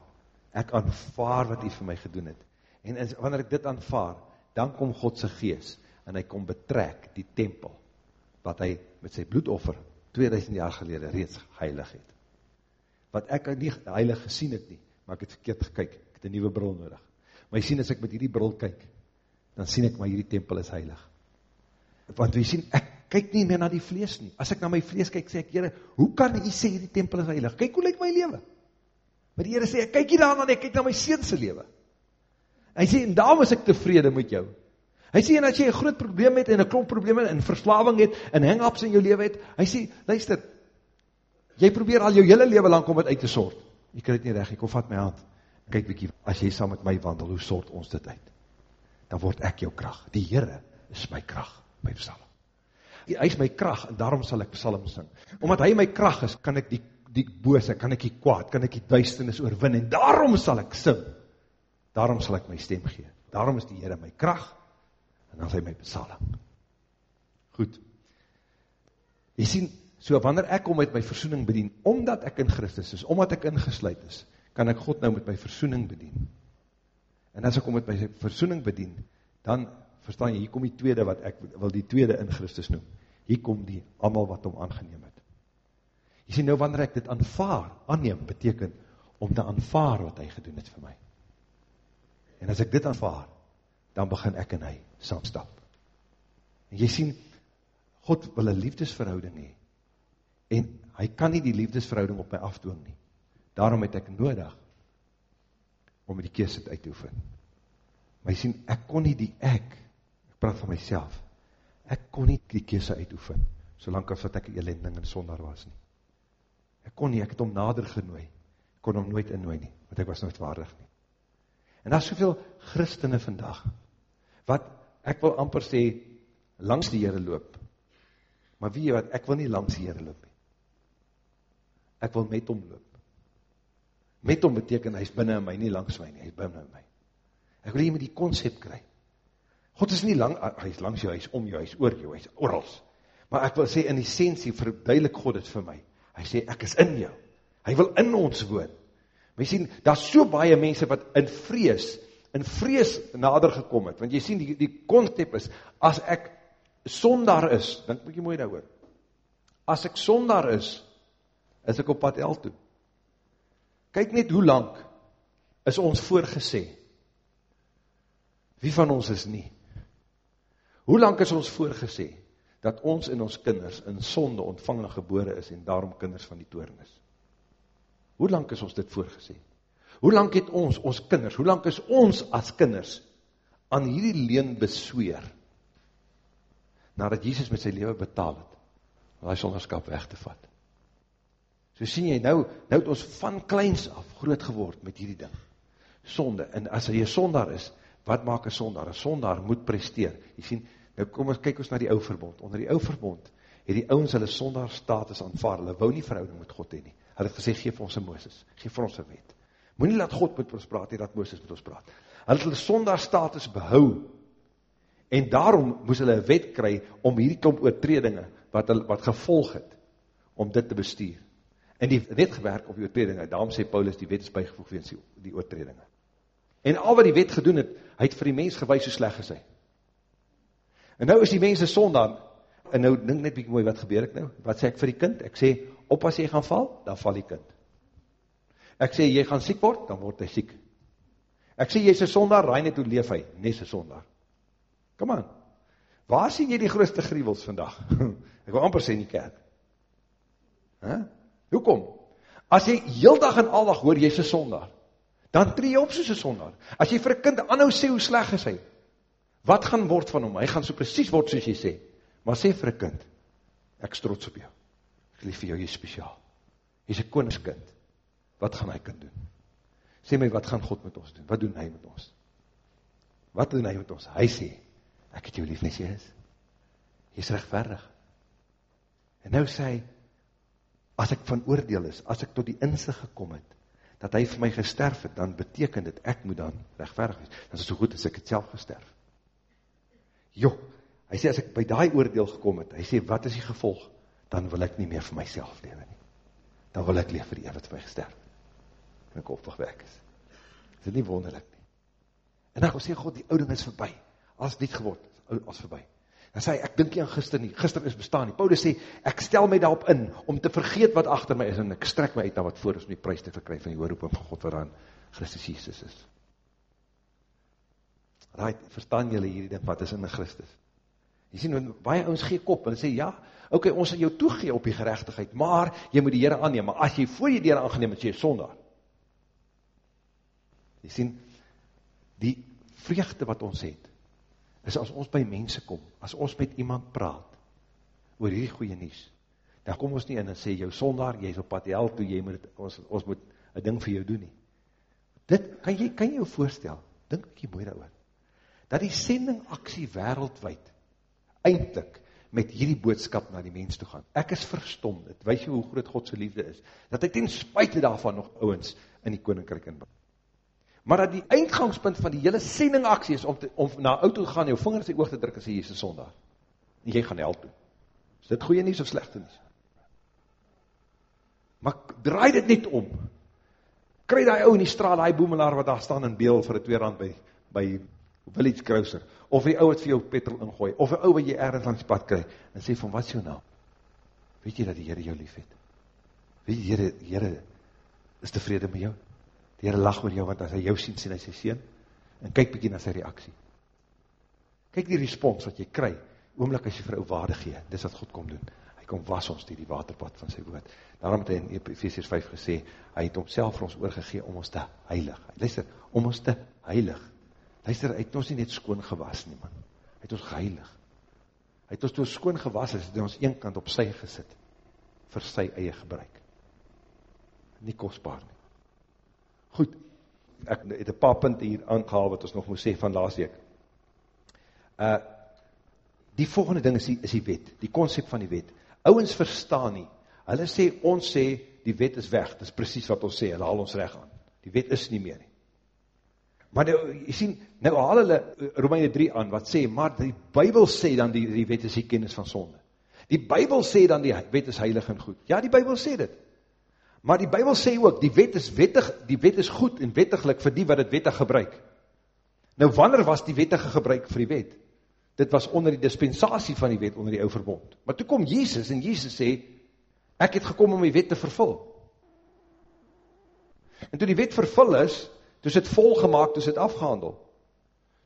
ek aanvaar wat u vir my gedoen het, en as, wanneer ek dit aanvaar, dan kom Godse gees, en hy kom betrek die tempel, wat hy met sy bloedoffer, 2000 jaar gelede reeds heilig het. Wat ek nie heilig gesien het nie, maar ek het verkeerd gekyk, ek het een nieuwe bril nodig. Maar jy sien, as ek met hierdie bril kyk, dan sien ek, maar hierdie tempel is heilig. Want jy sien, ek kyk nie meer na die vlees nie. As ek na my vlees kyk, sê ek, Heere, hoe kan jy sê hierdie tempel is heilig? Kyk hoe lyk my leven. Maar die Heere sê, ek kyk hier daarna, ek kyk na my seense leven. Hy sê, en daarom is ek tevrede met jou. Hy sê, en as jy een groot probleem het, en een klomp probleme, en verslaving het, en hang-ups in jou leven het, hy sê, luister, jy probeer al jou hele leven lang om het uit te sort. Jy kan het nie recht, ek kom vat my hand, kyk bykie, as jy saam met my wandel, hoe sort ons dit uit? Dan word ek jou kracht. Die Heere is my kracht, my psalm. Hy is my kracht, en daarom sal ek psalm sing. Omdat hy my kracht is, kan ek die, die bose, kan ek die kwaad, kan ek die duisternis oorwin, en daarom sal ek sing. Daarom sal ek my stem gee. Daarom is die Heere my kracht, en dan is hy my psalm. Goed. Jy sien, so wanneer ek om met my versoening bedien, omdat ek in Christus is, omdat ek ingesluid is, kan ek God nou met my versoening bedien. En as ek om met my versoening bedien, dan verstaan jy, hier kom die tweede wat ek wil die tweede in Christus noem. Hier kom die allemaal wat om aangeneem het. Jy sê nou, wanneer ek dit aanvaar, aanneem, beteken om te aanvaar wat hy gedoen het vir my. En as ek dit aanvaar, dan begin ek en hy saamstap. En jy sien, God wil een liefdesverhouding hee, En hy kan nie die liefdesverhouding op my afdwing nie. Daarom het ek nodig om die keuse uit te oefen. Maar jy sien, ek kon nie die ek, ek praat van myself, ek kon nie die keuse uitoefen, solank as wat ek elending en sonder was nie. Ek kon nie, ek het hom nader genooi, ek kon hom nooit innooi nie, want ek was nooit waardig nie. En daar is soveel christene vandag, wat ek wil amper sê, langs die Heere loop, maar wie wat, ek wil nie langs die Heere loop nie. Ek wil met hom loop. Met hom beteken, hy is binnen in my, nie langs my nie, hy is binnen in my. Ek wil hier met die concept kry. God is nie lang, hy is langs jou, hy is om jou, hy is oor jou, hy is oorals. Maar ek wil sê, in essentie, verduidelik God het vir my. Hy sê, ek is in jou. Hy wil in ons woon. Jy sien, daar so baie mense wat in vrees, in vrees nader gekom het. Want jy sien, die, die concept is, as ek sonder is, moet jy mooi daar hoor. As ek sonder is, is ek op pad el toe. Kyk net hoe lang is ons voorgesê. Wie van ons is nie? Hoe lang is ons voorgesê dat ons en ons kinders in sonde ontvang en gebore is en daarom kinders van die toorn is? Hoe lang is ons dit voorgesê? Hoe lang het ons, ons kinders, hoe lang is ons as kinders aan hierdie leen besweer nadat Jesus met sy lewe betaal het om die sonderskap weg te vat? So sien jy, nou, nou het ons van kleins af groot geword met hierdie ding. Sonde, en as hy een sondaar is, wat maak een sondaar? Een sondaar moet presteer. Jy sien, nou kom ons, kyk ons na die ou verbond. Onder die ou verbond, het die ouwens hulle sondaar status aanvaar, hulle wou nie verhouding met God heen nie. Hulle het gesê, geef ons een Mooses, geef ons een wet. Moet nie laat God met ons praat, nie dat Mooses met ons praat. Hulle het hulle sondaar status behou, en daarom moes hulle een wet kry, om hierdie klomp oortredinge, wat, hulle, wat gevolg het, om dit te bestuur. En die wet gewerk op die oortredinge. Daarom sê Paulus, die wet is bijgevoeg weens die, die oortredinge. En al wat die wet gedoen het, hy het vir die mens gewys so sleg gesê. En nou is die mens een sondaar, en nou dink net bieke mooi, wat gebeur ek nou? Wat sê ek vir die kind? Ek sê, op as jy gaan val, dan val die kind. Ek sê, jy gaan siek word, dan word hy siek. Ek sê, jy is een sondaar, raai net hoe leef hy, nes een sondaar. Kom aan, waar sien jy die grootste grievels vandag? ek wil amper sê in die kerk. Huh? Hoekom? As jy heel dag en aldag hoor, jy is een sondaar, dan tree jy op soos een sondaar. As jy vir een kind anhou sê hoe sleg is hy, wat gaan word van hom? Hy gaan so precies word soos jy sê. Maar sê vir een kind, ek is trots op jou. Ek lief vir jou, jy is speciaal. Jy is een koningskind. Wat gaan hy kind doen? Sê my, wat gaan God met ons doen? Wat doen hy met ons? Wat doen hy met ons? Hy sê, ek het jou lief, nes jy is. Jy is rechtverdig. En nou sê hy, as ek van oordeel is, as ek tot die inzicht gekom het, dat hy vir my gesterf het, dan beteken dit, ek moet dan rechtverig wees. Dan is het so goed as ek het self gesterf. Jo, hy sê, as ek by die oordeel gekom het, hy sê, wat is die gevolg? Dan wil ek nie meer vir myself leven nie. Dan wil ek leef vir die wat vir my gesterf. En ek opweg weg is. Is dit nie wonderlik nie? En dan sê God, die ouding is voorbij. As niet geword, as voorbij. Dan sê hy, ek dink nie aan gister nie, gister is bestaan nie. Paulus sê, ek stel my daarop in, om te vergeet wat achter my is, en ek strek my uit na wat voor is, om die prijs te verkryf van die oorroeping van God, waaraan Christus Jesus is. Right, verstaan julle hierdie ding, wat is in Christus? Jy sien, baie ons gee kop, en sê, ja, ok, ons sal jou toegee op die gerechtigheid, maar jy moet die Heere aanneem, maar as jy voor jy die Heere aangeneem, is jy sondaar. Jy sien, die vreugde wat ons het, is as ons by mense kom, as ons met iemand praat, oor hierdie goeie nies, dan kom ons nie in en sê, jou sondaar, jy is op pad hel toe, jy moet, ons, ons moet een ding vir jou doen nie. Dit, kan jy, kan jy jou voorstel, dink ek jy mooi daar dat die sendingaksie wereldwijd, eindelijk, met hierdie boodskap na die mens toe gaan. Ek is verstom, dit wees jy hoe groot Godse liefde is, dat ek ten spuite daarvan nog ouwens in die koninkryk inbouw maar dat die eindgangspunt van die hele sendingaksie is om, te, om na auto te gaan, jou vinger in sy oog te druk en sê, jy is sondag. En jy gaan help doen. Is dit goeie nies of slechte nies? Maar draai dit net om. Kry die ou in die straal, die boemelaar wat daar staan in beel vir die twee rand by, by Village Crouser, of die ou wat vir jou petrol ingooi, of die ou wat jy ergens langs die pad kry, en sê van, wat is jou naam? Weet jy dat die Heere jou lief het? Weet jy, Heere, Heere is tevrede met jou? Die Heere lach oor jou, want as hy jou sien, sien hy sy sien, en kyk bykie na sy reaksie. Kyk die respons wat jy kry, oomlik as jy vir ou waarde gee, dis wat God kom doen. Hy kom was ons die, die waterbad van sy woord. Daarom het hy in Ephesians 5 gesê, hy het homself vir ons oorgegee om ons te heilig. Luister, om ons te heilig. Luister, hy het ons nie net skoon gewas nie, man. Hy het ons geheilig. Hy het ons toe skoon gewas, het hy ons een kant op sy gesit, vir sy eie gebruik. Nie kostbaar nie. Goed, ek het een paar punte hier aangehaal, wat ons nog moet sê van laas week. Uh, die volgende ding is die, is die wet, die concept van die wet. Ouwens verstaan nie, hulle sê, ons sê, die wet is weg, dit is precies wat ons sê, hulle haal ons reg aan. Die wet is nie meer nie. Maar nou, jy sien, nou haal hulle eh, Romeine 3 aan, wat sê, maar die Bijbel sê dan die, die wet is die kennis van sonde. Die Bijbel sê dan die wet is heilig en goed. Ja, die Bijbel sê dit. Maar die Bijbel sê ook, die wet is wettig, die wet is goed en wettiglik vir die wat het wettig gebruik. Nou, wanneer was die wettige gebruik vir die wet? Dit was onder die dispensatie van die wet, onder die ou verbond. Maar toe kom Jezus en Jezus sê, ek het gekom om die wet te vervul. En toe die wet vervul is, toe is het volgemaak, toe is het afgehandel.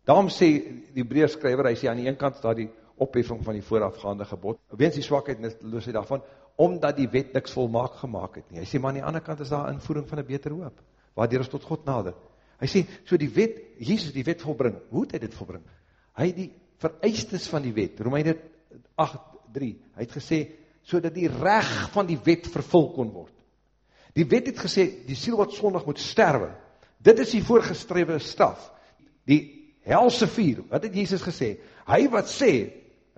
Daarom sê die breerskrijver, hy sê aan die ene kant, daar die opheffing van die voorafgaande gebod, wens die swakheid en loos hy daarvan, omdat die wet niks volmaak gemaakt het nie. Hy sê, maar aan die andere kant is daar invoering van een beter hoop, waardoor ons tot God nader. Hy sê, so die wet, Jezus die wet volbring, hoe het hy dit volbring? Hy die vereistes van die wet, Romeine 8.3, hy het gesê, so dat die reg van die wet vervul kon word. Die wet het gesê, die siel wat sondig moet sterwe, dit is die voorgestrewe staf, die helse vier, wat het Jesus gesê? Hy wat sê,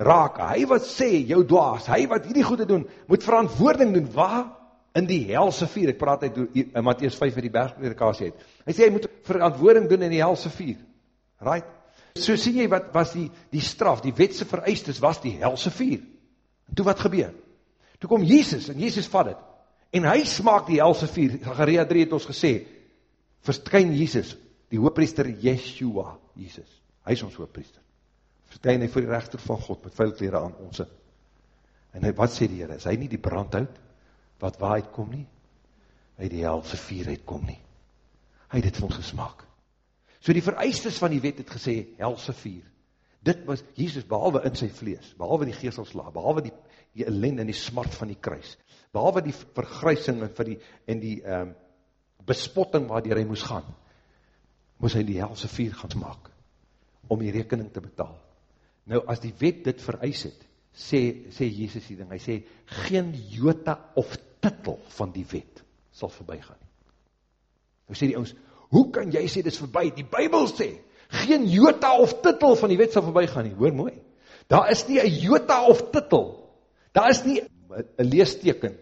raak, hy wat sê, jou dwaas, hy wat hierdie goede doen, moet verantwoording doen, waar? In die helse vier, ek praat uit in Matthäus 5 vir die bergpredikasie het, hy sê, hy moet verantwoording doen in die helse vier, right? So sien jy wat was die, die straf, die wetse vereistes was die helse vier. En toe wat gebeur? Toe kom Jesus, en Jesus vat het, en hy smaak die helse vier, Zachariah 3 het ons gesê, verskyn Jesus, die hooppriester Yeshua, Jesus, hy is ons hooppriester verskyn hy voor die rechter van God, met vuil kleren aan ons. En hy, wat sê die Heer, is hy nie die brandhout, wat waar kom nie? Hy die helse vier kom nie. Hy het dit vir ons gesmaak. So die vereistes van die wet het gesê, helse vier. Dit was Jesus, behalwe in sy vlees, behalwe die geestelsla, behalwe die, die ellende en die smart van die kruis, behalwe die vergruising en, vir die, en die um, bespotting waardier hy moes gaan, moes hy die helse vier gaan maak, om die rekening te betaal. Nou, as die wet dit vereis het, sê, sê Jesus die ding, hy sê, geen jota of titel van die wet sal voorbij gaan. Nou sê die ons, hoe kan jy sê dit is voorbij? Die Bijbel sê, geen jota of titel van die wet sal voorbij gaan nie. Hoor mooi, daar is nie een jota of titel, daar is nie een leesteken,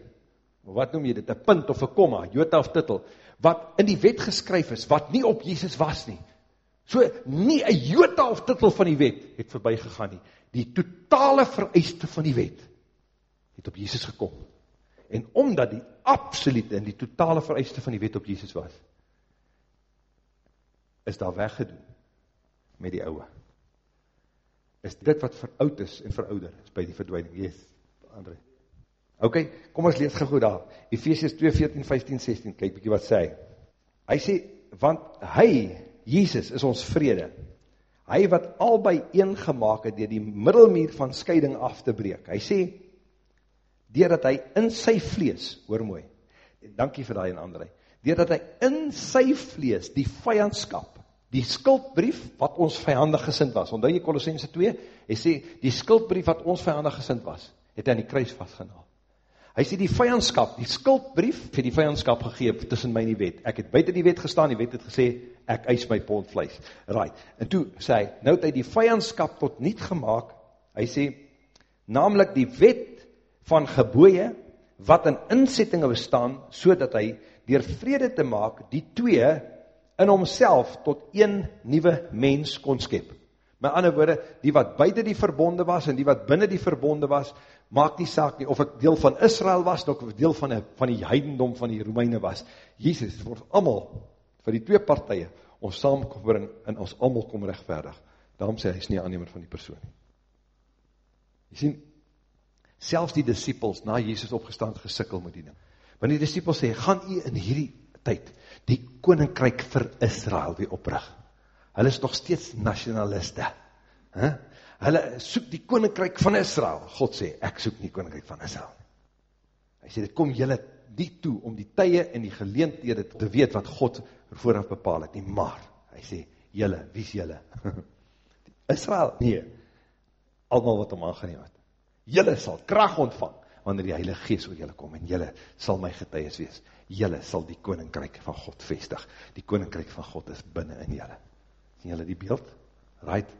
wat noem jy dit, een punt of een komma, jota of titel, wat in die wet geskryf is, wat nie op Jesus was nie, So, nie een jota of titel van die wet het voorbij gegaan nie. Die totale vereiste van die wet het op Jesus gekom. En omdat die absolute en die totale vereiste van die wet op Jesus was, is daar weggedoen met die ouwe. Is dit wat veroud is en verouder is by die verdwijning. Yes, André. Ok, kom ons lees gegoed daar. Ephesians 2, 14, 15, 16, kyk bykie wat sê. Hy sê, want hy Jesus is ons vrede. Hy wat albei een gemaak het deur die middelmuur van skeiding af te breek. Hy sê deurdat hy in sy vlees, hoor mooi. Dankie vir daai en ander. Deurdat hy in sy vlees die vyandskap, die skuldbrief wat ons vyandig gesind was. Onthou jy Kolossense 2? Hy sê die skuldbrief wat ons vyandig gesind was, het hy aan die kruis vasgenaal. Hy sê die vijandskap, die skuldbrief vir die vijandskap gegeef tussen my en die wet. Ek het buiten die wet gestaan, die wet het gesê, ek eis my pond vlees. Right. En toe sê hy, nou het hy die vijandskap tot niet gemaakt, hy sê, namelijk die wet van geboeie, wat in inzettinge bestaan, so dat hy, dier vrede te maak, die twee, in homself, tot een nieuwe mens kon skep. Met ander woorde, die wat buiten die verbonde was, en die wat binnen die verbonde was, maak nie saak nie, of ek deel van Israel was, of ek deel van die, van die heidendom van die Romeine was. Jesus, word allemaal, vir die twee partije, ons saam kom bring, en ons allemaal kom rechtverdig. Daarom sê hy is nie aannemer van die persoon. Jy sien, selfs die disciples, na Jesus opgestaan, gesikkel met die ding. Want die disciples sê, gaan jy in hierdie tyd, die koninkryk vir Israel weer oprig. Hulle is nog steeds nationaliste. Huh? hulle soek die koninkryk van Israel. God sê, ek soek nie koninkryk van Israel. Hy sê, dit kom julle nie toe om die tye en die geleenthede te weet wat God vooraf bepaal het nie, maar, hy sê, julle, wie is julle? Israel, nee, allemaal wat om aangeneem het. Julle sal kracht ontvang, wanneer die Heilige Geest oor julle kom, en julle sal my getuies wees. Julle sal die koninkryk van God vestig. Die koninkryk van God is binnen in julle. Sien julle die beeld? Right?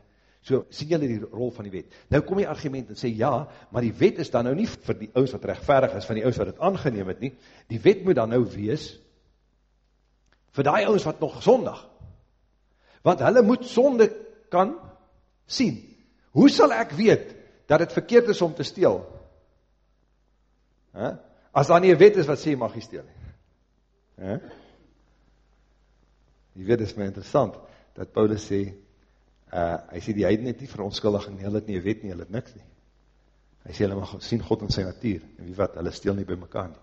So, sien julle die rol van die wet. Nou kom die argument en sê, ja, maar die wet is dan nou nie vir die ous wat rechtverig is, van die ous wat het aangeneem het nie. Die wet moet dan nou wees, vir die ous wat nog zondag. Want hulle moet sonde kan sien. Hoe sal ek weet, dat het verkeerd is om te steel? Huh? As daar nie een wet is wat sê, mag jy steel. Huh? Die wet is my interessant, dat Paulus sê, uh, hy sê die heiden het nie verontskuldiging nie, hulle het nie een wet nie, hulle het niks nie. Hy sê hulle mag sien God in sy natuur, en wie wat, hulle steel nie by mekaar nie.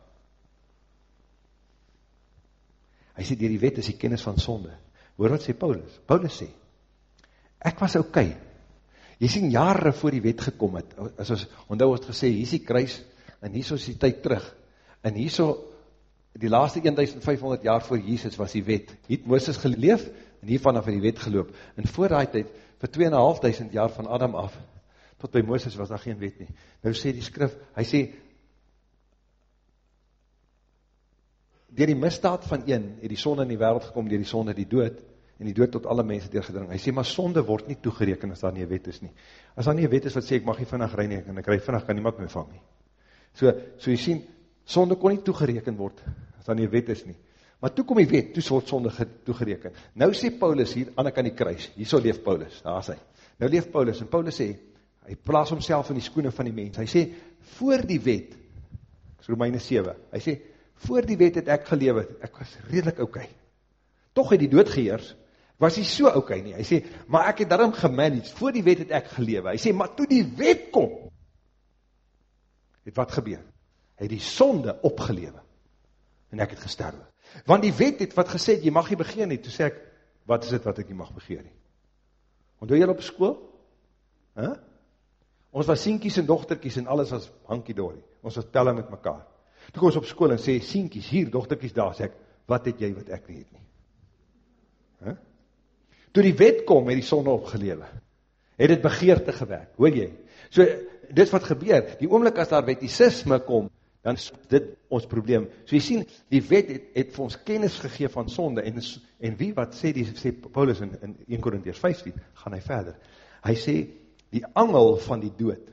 Hy sê, dier die wet is die kennis van sonde. Hoor wat sê Paulus? Paulus sê, ek was oké. Okay. Jy sien, jare voor die wet gekom het, as ons, ondou ons gesê, hier is die kruis, en hier is die tyd terug, en hier so, die laaste 1500 jaar voor Jesus was die wet, hier het Mooses geleef, en hiervan af in die wet geloop, en voor die tijd, vir 2500 jaar van Adam af, tot by Mooses was daar geen wet nie, nou sê die skrif, hy sê, dier die misdaad van een, het die sonde in die wereld gekom, dier die sonde die dood, en die dood tot alle mense deurgedring. Hy sê, maar sonde word nie toegereken as daar nie een wet is nie. As daar nie een wet is wat sê, ek mag nie vannacht rein nie, en ek rij vannacht, kan niemand my vang nie. So, so jy sien, sonde kon nie toegereken word, as daar nie een wet is nie. Maar toe kom die wet, toe word sonde toegereken. Nou sê Paulus hier, aan ek aan die kruis, hier so leef Paulus, daar is hy. Nou leef Paulus, en Paulus sê, hy plaas homself in die skoene van die mens. Hy sê, voor die wet, Romeine 7, hy sê, voor die wet het ek gelewe, ek was redelijk oké. Okay. Toch het die dood geheers, was hy so oké okay nie. Hy sê, maar ek het daarom gemanaged, voor die wet het ek gelewe. Hy sê, maar toe die wet kom, het wat gebeur? Hy het die sonde opgelewe, en ek het gesterwe. Want die wet het wat gesê, jy mag nie begeer nie, toe sê ek, wat is dit wat ek nie mag begeer nie? Doe jy op school? Huh? Ons was sienkies en dochterkies en alles was hankie-dorie. Ons was pelle met mekaar. Toe kom ons op school en sê, sienkies, hier, dochterkies daar, sê ek, wat het jy wat ek nie het nie? Huh? Toe die wet kom, het die sonde opgelewe. Het het begeerte gewerk, hoor jy? So, dit wat gebeur, die oomlik as daar wetisisme kom, dan is dit ons probleem. So jy sien, die wet het, het vir ons kennis gegeef van sonde, en, en wie wat sê, die, sê Paulus in, in 1 Korintiërs 15, gaan hy verder. Hy sê, die angel van die dood,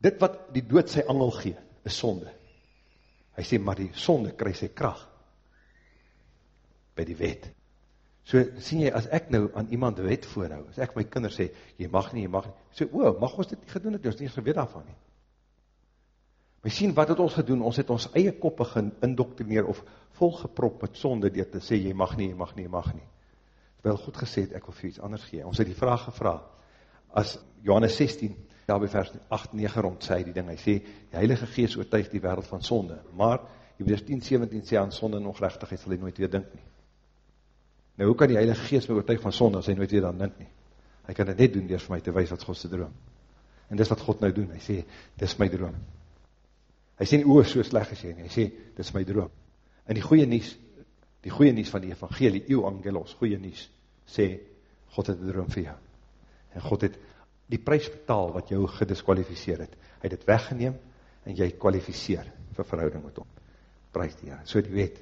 dit wat die dood sy angel gee, is sonde. Hy sê, maar die sonde kry sy kracht, by die wet. So sien jy, as ek nou aan iemand wet voorhou, as ek my kinders sê, jy mag nie, jy mag nie, so, o, mag ons dit nie gedoen het, ons nie geweet daarvan nie. Maar sien, wat het ons gedoen? Ons het ons eie koppe geïndoctrineer of volgeprop met sonde dier te sê, jy mag nie, jy mag nie, jy mag nie. Terwijl God gesê het, ek wil vir iets anders gee. Ons het die vraag gevra, as Johannes 16, daar by vers 8, 9 rond sê die ding, hy sê, die Heilige Geest oortuig die wereld van sonde, maar, Hebreus 10, 17 sê, aan sonde en ongerechtigheid sal hy nooit weer dink nie. Nou, hoe kan die Heilige Geest my oortuig van sonde, as hy nooit weer aan dink nie? Hy kan dit net doen, door vir my te wees wat Godse droom. En dis wat God nou doen, hy sê, dis my droom. Hy sê nie, oor so sleg as jy nie, hy sê, dit is my droom. En die goeie nies, die goeie nies van die evangelie, eeuw angelos, goeie nies, sê, God het een droom vir jou. En God het die prijs betaal wat jou gedisqualificeer het. Hy het het weggeneem, en jy kwalificeer vir verhouding met hom. Prijs die Heer. So die wet,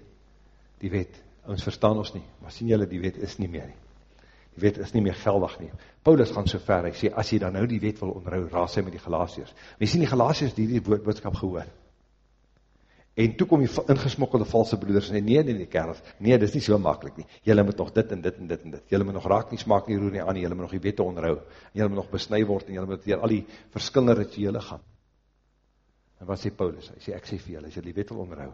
die wet, ons verstaan ons nie, maar sien jylle, die wet is nie meer nie. Die wet is nie meer geldig nie. Paulus gaan so ver, hy sê, as jy dan nou die wet wil onderhou, raas hy met die gelasiers. Maar jy sien die gelasiers die die woordboodskap gehoor, En toe kom die ingesmokkelde valse broeders en sê, nee, nee, nee, kerels, nee, dit is nie so makkelijk nie. Julle moet nog dit en dit en dit en dit. Julle moet nog raak nie, smaak nie, roer nie aan nie. Julle moet nog die wette onderhou. En julle moet nog besnui word en julle moet hier al die verskillende rituele gaan. En wat sê Paulus? Hy sê, ek sê vir julle, as julle die wette onderhou,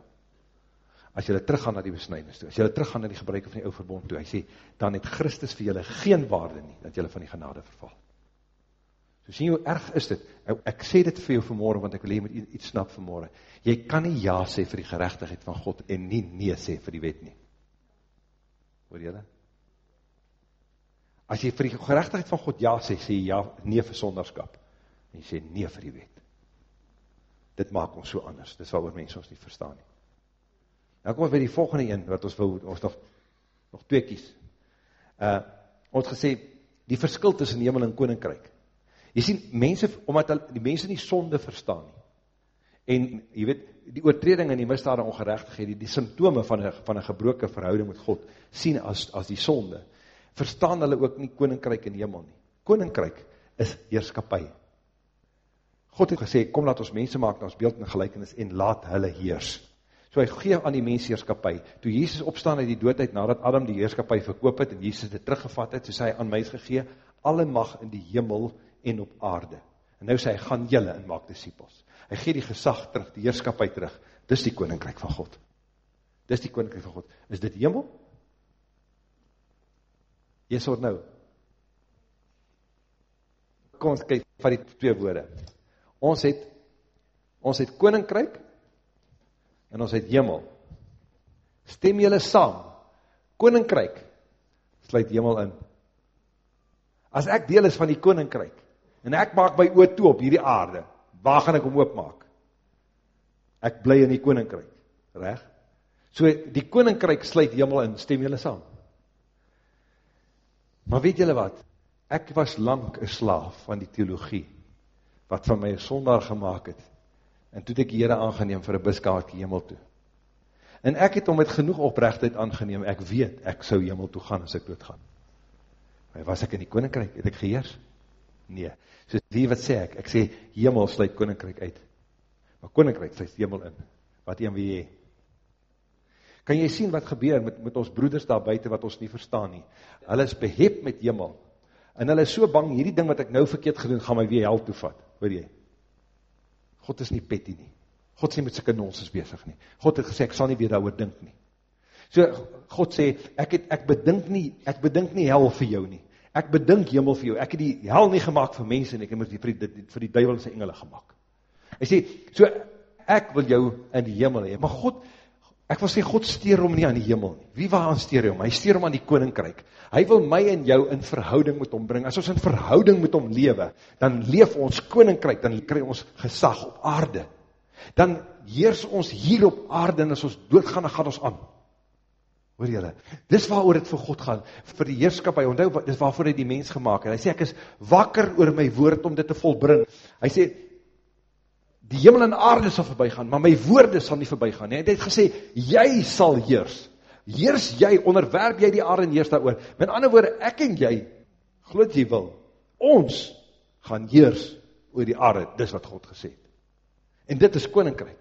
as julle teruggaan na die besnuinis toe, as julle teruggaan na die gebruik van die ouwe verbond toe, hy sê, dan het Christus vir julle geen waarde nie, dat julle van die genade verval. So sien jy hoe erg is dit? Ek sê dit vir jou vanmorgen, want ek wil jy met iets snap vanmorgen. Jy kan nie ja sê vir die gerechtigheid van God en nie nee sê vir die wet nie. Hoor jy? As jy vir die gerechtigheid van God ja sê, sê jy ja, nee vir sonderskap. En jy sê nee vir die wet. Dit maak ons so anders. Dis wat oor mense ons nie verstaan nie. Nou kom ons by die volgende een, wat ons wil, ons nog, nog twee kies. Uh, ons gesê, die verskil tussen hemel en koninkryk. Jy sien, mense, omdat die mense nie sonde verstaan nie, en jy weet, die oortreding en die misdaad en ongerechtigheid, die, die symptome van een, van een gebroke verhouding met God, sien as, as die sonde, verstaan hulle ook nie koninkryk en hemel nie. Koninkryk is heerskapie. God het gesê, kom laat ons mense maak na ons beeld en gelijkenis en laat hulle heers. So hy geef aan die mens heerskapie. Toe Jesus opstaan uit die doodheid, nadat Adam die heerskapie verkoop het en Jesus dit teruggevat het, so sê hy aan mens gegee, alle mag in die hemel en op aarde. En nou sê hy, gaan jylle en maak disciples. Hy gee die gesag terug, die heerskapie terug. Dis die koninkryk van God. Dis die koninkryk van God. Is dit hemel? Yes or no? Kom ons kyk van die twee woorde. Ons het ons het koninkryk en ons het hemel. Stem julle saam? Koninkryk sluit hemel in. As ek deel is van die koninkryk en ek maak my oë toe op hierdie aarde, waar gaan ek hom oopmaak? Ek bly in die koninkryk, reg? So die koninkryk sluit hemel in, stem julle saam? Maar weet julle wat? Ek was lang 'n slaaf van die teologie wat van my 'n sondaar gemaak het. En toe het ek die Here aangeneem vir 'n buskaartjie hemel toe. En ek het hom met genoeg opregtheid aangeneem. Ek weet ek sou hemel toe gaan as ek doodgaan. Maar was ek in die koninkryk? Het ek geheers? Nee. So wie wat sê ek? Ek sê hemel sluit koninkryk uit. Maar koninkryk sluit hemel in. Wat een wie jy kan jy sien wat gebeur met, met ons broeders daar buiten wat ons nie verstaan nie. Hulle is behep met jemel, en hulle is so bang, hierdie ding wat ek nou verkeerd gedoen, gaan my weer hel toevat, hoor jy? God is nie petty nie. God sê met syke nonsens bezig nie. God het gesê, ek sal nie weer daar dink nie. So, God sê, ek, het, ek, bedink nie, ek bedink nie hel vir jou nie. Ek bedink hemel vir jou. Ek het die hel nie gemaakt vir mense nie, ek het die, vir die, vir die duivelse engele gemaakt. Hy sê, so, ek wil jou in die hemel hee. Maar God, Ek wil sê, God steer hom nie aan die hemel nie. Wie waar aan steer hom? Hy steer hom aan die koninkryk. Hy wil my en jou in verhouding met hom bring. As ons in verhouding met hom lewe, dan leef ons koninkryk, dan kry ons gesag op aarde. Dan heers ons hier op aarde, en as ons doodgaan, dan gaan ons aan. Hoor jylle? Dis waar het vir God gaan, vir die heerskap, hy onthou, dis waarvoor hy die mens gemaakt het. Hy sê, ek is wakker oor my woord om dit te volbring. Hy sê, die hemel en aarde sal voorbij gaan, maar my woorde sal nie voorbij gaan. Hy het gesê, jy sal heers. Heers jy, onderwerp jy die aarde en heers daar. Met ander woorde, ek en jy, geloof jy wil, ons gaan heers oor die aarde, dis wat God gesê het. En dit is koninkryk.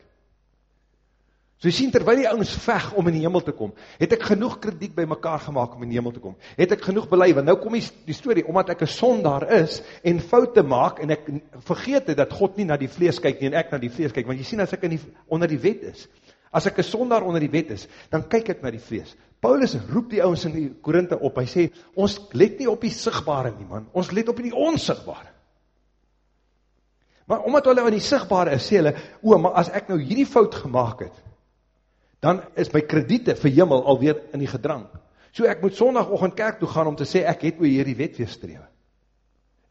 So jy sien, terwijl die ouwens veg om in die hemel te kom, het ek genoeg krediet by mekaar gemaakt om in die hemel te kom. Het ek genoeg beleid, want nou kom die, die story, omdat ek een sondaar is, en foute maak, en ek vergeet het, dat God nie na die vlees kyk nie, en ek na die vlees kyk, want jy sien, as ek die, onder die wet is, as ek een sondaar onder die wet is, dan kyk ek na die vlees. Paulus roep die ouwens in die Korinthe op, hy sê, ons let nie op die sigbare nie, man, ons let op die onsigbare. Maar omdat hulle in die sigbare is, sê hulle, o, maar as ek nou hierdie fout gemaakt het, dan is my krediete vir jimmel alweer in die gedrang. So ek moet sondagochtend kerk toe gaan om te sê, ek het oor hierdie wet weerstrewe.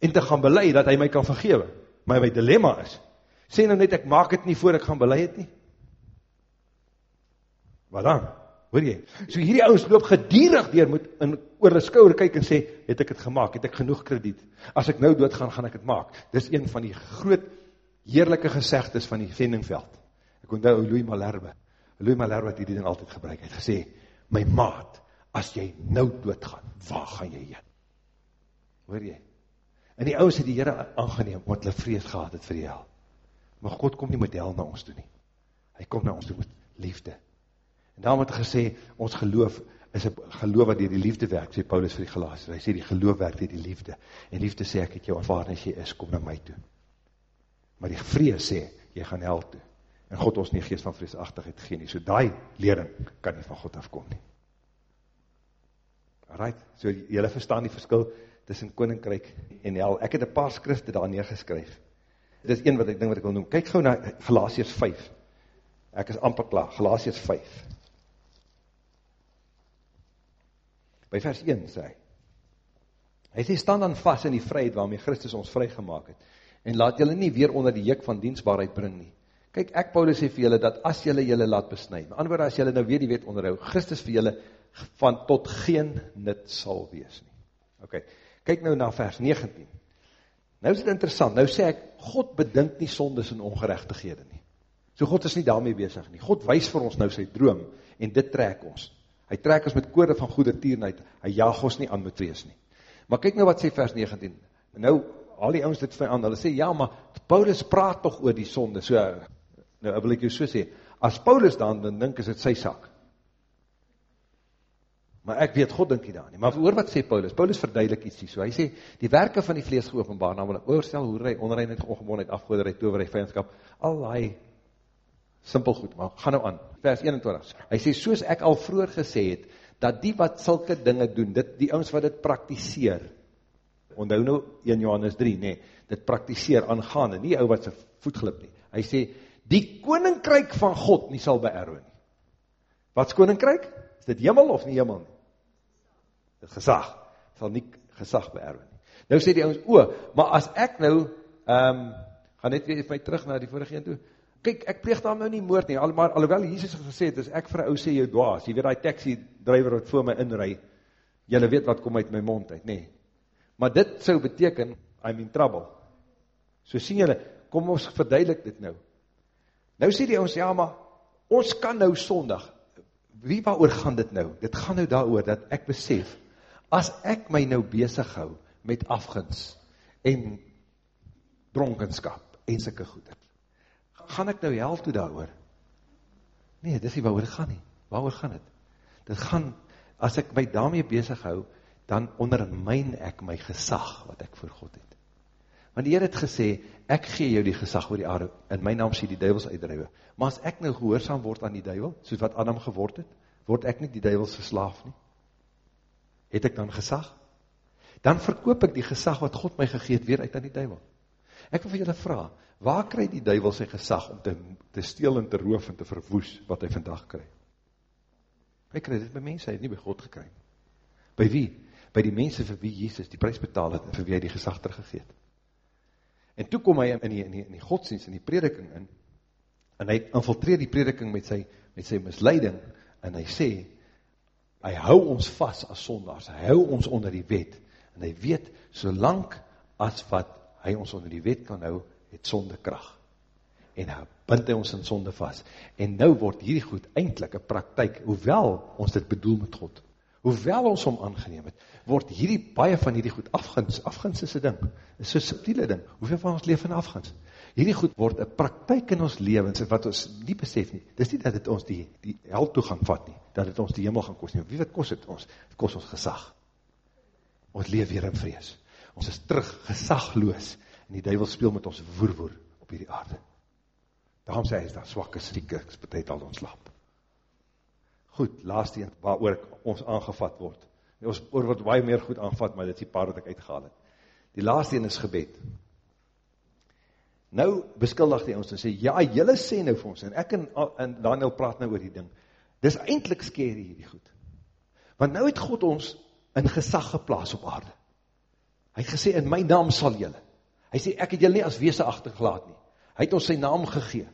En te gaan beleid dat hy my kan vergewe. Maar my dilemma is, sê nou net ek maak het nie voor ek gaan beleid het nie. Wat dan? Hoor jy? So hierdie ouwens loop gedierig dier, moet in, oor die skouwer kyk en sê, het ek het gemaakt, het ek genoeg krediet. As ek nou dood gaan, ek het maak. Dis een van die groot, heerlijke gezegdes van die vendingveld. Ek onthou Louis Malherbe, Louis Malher wat hierdie ding altyd gebruik het, gesê, my maat, as jy nou doodgaan, waar gaan jy heen? Hoor jy? En die ouwens het die Heere aangeneem, omdat hulle vrees gehad het vir die hel. Maar God kom nie met hel na ons toe nie. Hy kom na ons toe met liefde. En daarom het hy gesê, ons geloof is een geloof wat dier die liefde werk, sê Paulus vir die gelaas. Hy sê die geloof werk dier die liefde. En liefde sê, ek het jou aanvaard as jy is, kom na my toe. Maar die vrees sê, jy gaan hel toe en God ons nie geest van vreesachtigheid gee nie. So die lering kan nie van God afkom nie. Alright, so jylle verstaan die verskil tussen koninkryk en hel. Ek het een paar skrifte daar neergeskryf. Dit is een wat ek ding wat ek wil noem. Kyk gauw na Galatius 5. Ek is amper klaar. Galatius 5. By vers 1 sê hy. Hy sê, staan dan vast in die vryheid waarmee Christus ons vrygemaak het, en laat julle nie weer onder die juk van diensbaarheid bring nie. Kyk, ek Paulus sê vir julle, dat as julle julle laat besnui, met andere as julle nou weer die wet onderhou, Christus vir julle van tot geen nut sal wees nie. Ok, kyk nou na vers 19. Nou is het interessant, nou sê ek, God bedink nie sondes en ongerechtighede nie. So God is nie daarmee bezig nie. God wys vir ons nou sy droom, en dit trek ons. Hy trek ons met kode van goede tierenheid, hy jaag ons nie aan met wees nie. Maar kyk nou wat sê vers 19. Nou, al die ouds dit vir aan, hulle sê, ja, maar Paulus praat toch oor die sonde. So, nou wil ek jou so sê, as Paulus dan, dan dink is het sy sak. Maar ek weet, God dink nie daar nie. Maar oor wat sê Paulus? Paulus verduidelik iets nie. So hy sê, die werke van die vlees geopenbaar, namelijk oorstel, hoerij, onreinheid, ongebondheid, afgoederheid, toverheid, vijandskap, al die simpel goed, maar ga nou aan. Vers 21. Hy sê, soos ek al vroeger gesê het, dat die wat sulke dinge doen, dit, die ons wat dit praktiseer, onthou nou 1 Johannes 3, nee, dit praktiseer aangaande, nie ou wat sy voet glip nie. Hy sê, die koninkryk van God nie sal beërwe nie. Wat is koninkryk? Is dit hemel of nie hemel nie? Dit gesag, sal nie gesag beërwe nie. Nou sê die ouens, o, maar as ek nou, um, gaan net weer my terug na die vorige een toe, kyk, ek pleeg daar nou nie moord nie, al, maar alhoewel Jesus gesê het, as ek vir ou sê, jy dwaas, jy weet die taxi driver wat voor my inrui, jylle weet wat kom uit my mond uit, nee. Maar dit sou beteken, I'm in trouble. So sien jylle, kom ons verduidelik dit nou. Nou sê die ons, ja, maar ons kan nou sondag. Wie waar gaan dit nou? Dit gaan nou daar dat ek besef, as ek my nou bezig hou met afgins en dronkenskap en sikke goede, gaan ek nou hel toe daar Nee, dis nie waar het gaan nie. Waar gaan het? Dit gaan, as ek my daarmee bezig hou, dan ondermijn ek my gesag wat ek voor God het. Want die Heer het gesê, ek gee jou die gesag oor die aarde, in my naam sê die duivels uitdrijwe. Maar as ek nou gehoorzaam word aan die duivel, soos wat Adam geword het, word ek nie die duivels verslaaf nie. Het ek dan gesag? Dan verkoop ek die gesag wat God my gegeet weer uit aan die duivel. Ek wil vir julle vraag, waar kry die duivel sy gesag om te, te steel en te roof en te verwoes wat hy vandag kry? Hy kry dit by mense, hy het nie by God gekry. By wie? By die mense vir wie Jesus die prijs betaal het en vir wie hy die gesag teruggegeet. En toe kom hy in die, in die, in die godsdienst, in die prediking in, en hy infiltreer die prediking met sy, met sy misleiding, en hy sê, hy hou ons vast as sondags, hy hou ons onder die wet, en hy weet, solang as wat hy ons onder die wet kan hou, het sonde kracht. En hy bind hy ons in sonde vast. En nou word hierdie goed eindelijk een praktijk, hoewel ons dit bedoel met God, hoewel ons om aangeneem het, word hierdie baie van hierdie goed afgins, afgins is een ding, is so'n subtiele ding, hoeveel van ons leef in afgins? Hierdie goed word een praktijk in ons levens, wat ons nie besef nie, dis nie dat het ons die, die hel toe gaan vat nie, dat het ons die hemel gaan kost nie, wie wat kost het ons? Het kost ons gesag. Ons leef weer in vrees ons is terug gesagloos, en die duivel speel met ons woerwoer op hierdie aarde. Daarom sê hy, is daar swakke stieke, ek betek al ons lap. Goed, laatste een, waar oor ons aangevat word. Nee, ons oor wat baie meer goed aangevat, maar dit is die paar wat ek uitgehaal het. Die laatste een is gebed. Nou beskuldig die ons en sê, ja, jylle sê nou vir ons, en ek en, en Daniel praat nou oor die ding, dis eindelijk scary hierdie goed. Want nou het God ons in gesag geplaas op aarde. Hy het gesê, in my naam sal jylle. Hy sê, ek het jylle nie as weese achtergelaat nie. Hy het ons sy naam gegee.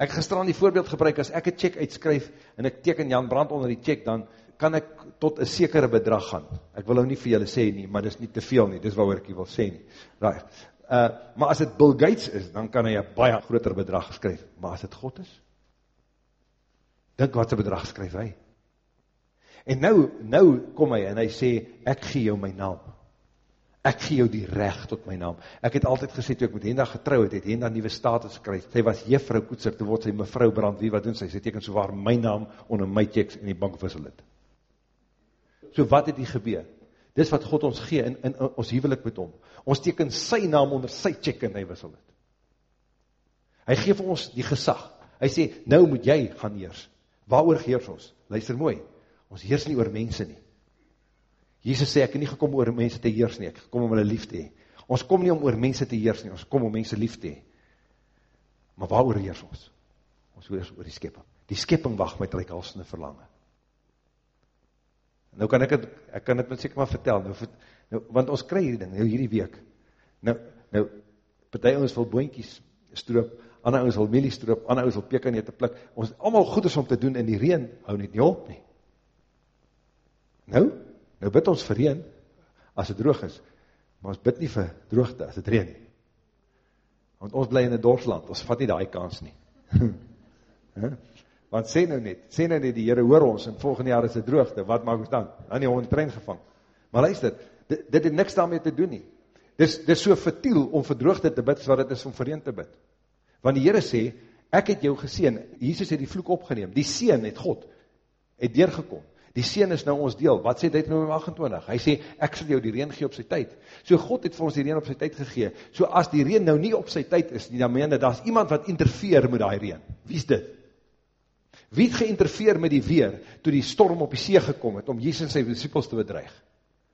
Ek gestraan die voorbeeld gebruik, as ek een check uitskryf, en ek teken Jan Brand onder die check, dan kan ek tot een sekere bedrag gaan. Ek wil nou nie vir jylle sê nie, maar dis nie te veel nie, dis wat ek wil sê nie. Right. Uh, maar as het Bill Gates is, dan kan hy een baie groter bedrag skryf. Maar as het God is, dink wat sy bedrag skryf hy. En nou, nou kom hy en hy sê, ek gee jou my naam ek gee jou die recht tot my naam. Ek het altyd gesê, toe ek met Henda getrouw het, het Henda nieuwe status gekryf. Sy was juffrou Koetser, toe word sy mevrou Brand, wie wat doen sy? Sy teken so waar my naam onder my checks in die bank wissel het. So wat het die gebeur? Dis wat God ons gee in, in, in ons hevelik met hom. Ons teken sy naam onder sy check en hy wissel het. Hy geef ons die gesag. Hy sê, nou moet jy gaan heers. Waar oor geheers ons? Luister mooi, ons heers nie oor mense nie. Jesus sê, ek het nie gekom oor mense te heers nie, ek gekom om hulle lief te hee. Ons kom nie om oor mense te heers nie, ons kom om mense lief te hee. Maar waar oor heers ons? Ons heers oor die skepping. Die skepping wacht met reikhalsende verlange. Nou kan ek het, ek kan dit met seker maar vertel, nou, nou, want ons kry hierdie ding, nou hierdie week, nou, nou, partij ons wil boinkies stroop, ander ons wil mielie stroop, ander ons wil pekanete pluk, ons allemaal goed is om te doen, en die reen hou niet nie op nie. Nou, nou bid ons vir reen, as het droog is, maar ons bid nie vir droogte, as het reen nie. Want ons bly in die dorsland, ons vat nie die kans nie. Want sê nou net, sê nou net die Here hoor ons en volgende jaar is dit droogte, wat maak ons dan? Dan die hond trein gevang. Maar luister, dit, dit het niks daarmee te doen nie. Dis dis so vertiel om vir droogte te bid, wat dit is om vir reën te bid. Want die Here sê, ek het jou geseën. Jesus het die vloek opgeneem. Die seën het God het deurgekom. Die seën is nou ons deel. Wat sê Deuteronomium 28? Hy sê ek sal jou die reën gee op sy tyd. So God het vir ons die reën op sy tyd gegee. So as die reën nou nie op sy tyd is nie, dan meen dit daar's iemand wat interfereer met daai reën. Wie's dit? Wie het geïnterfeer met die weer, toe die storm op die see gekom het, om Jesus en sy disciples te bedreig?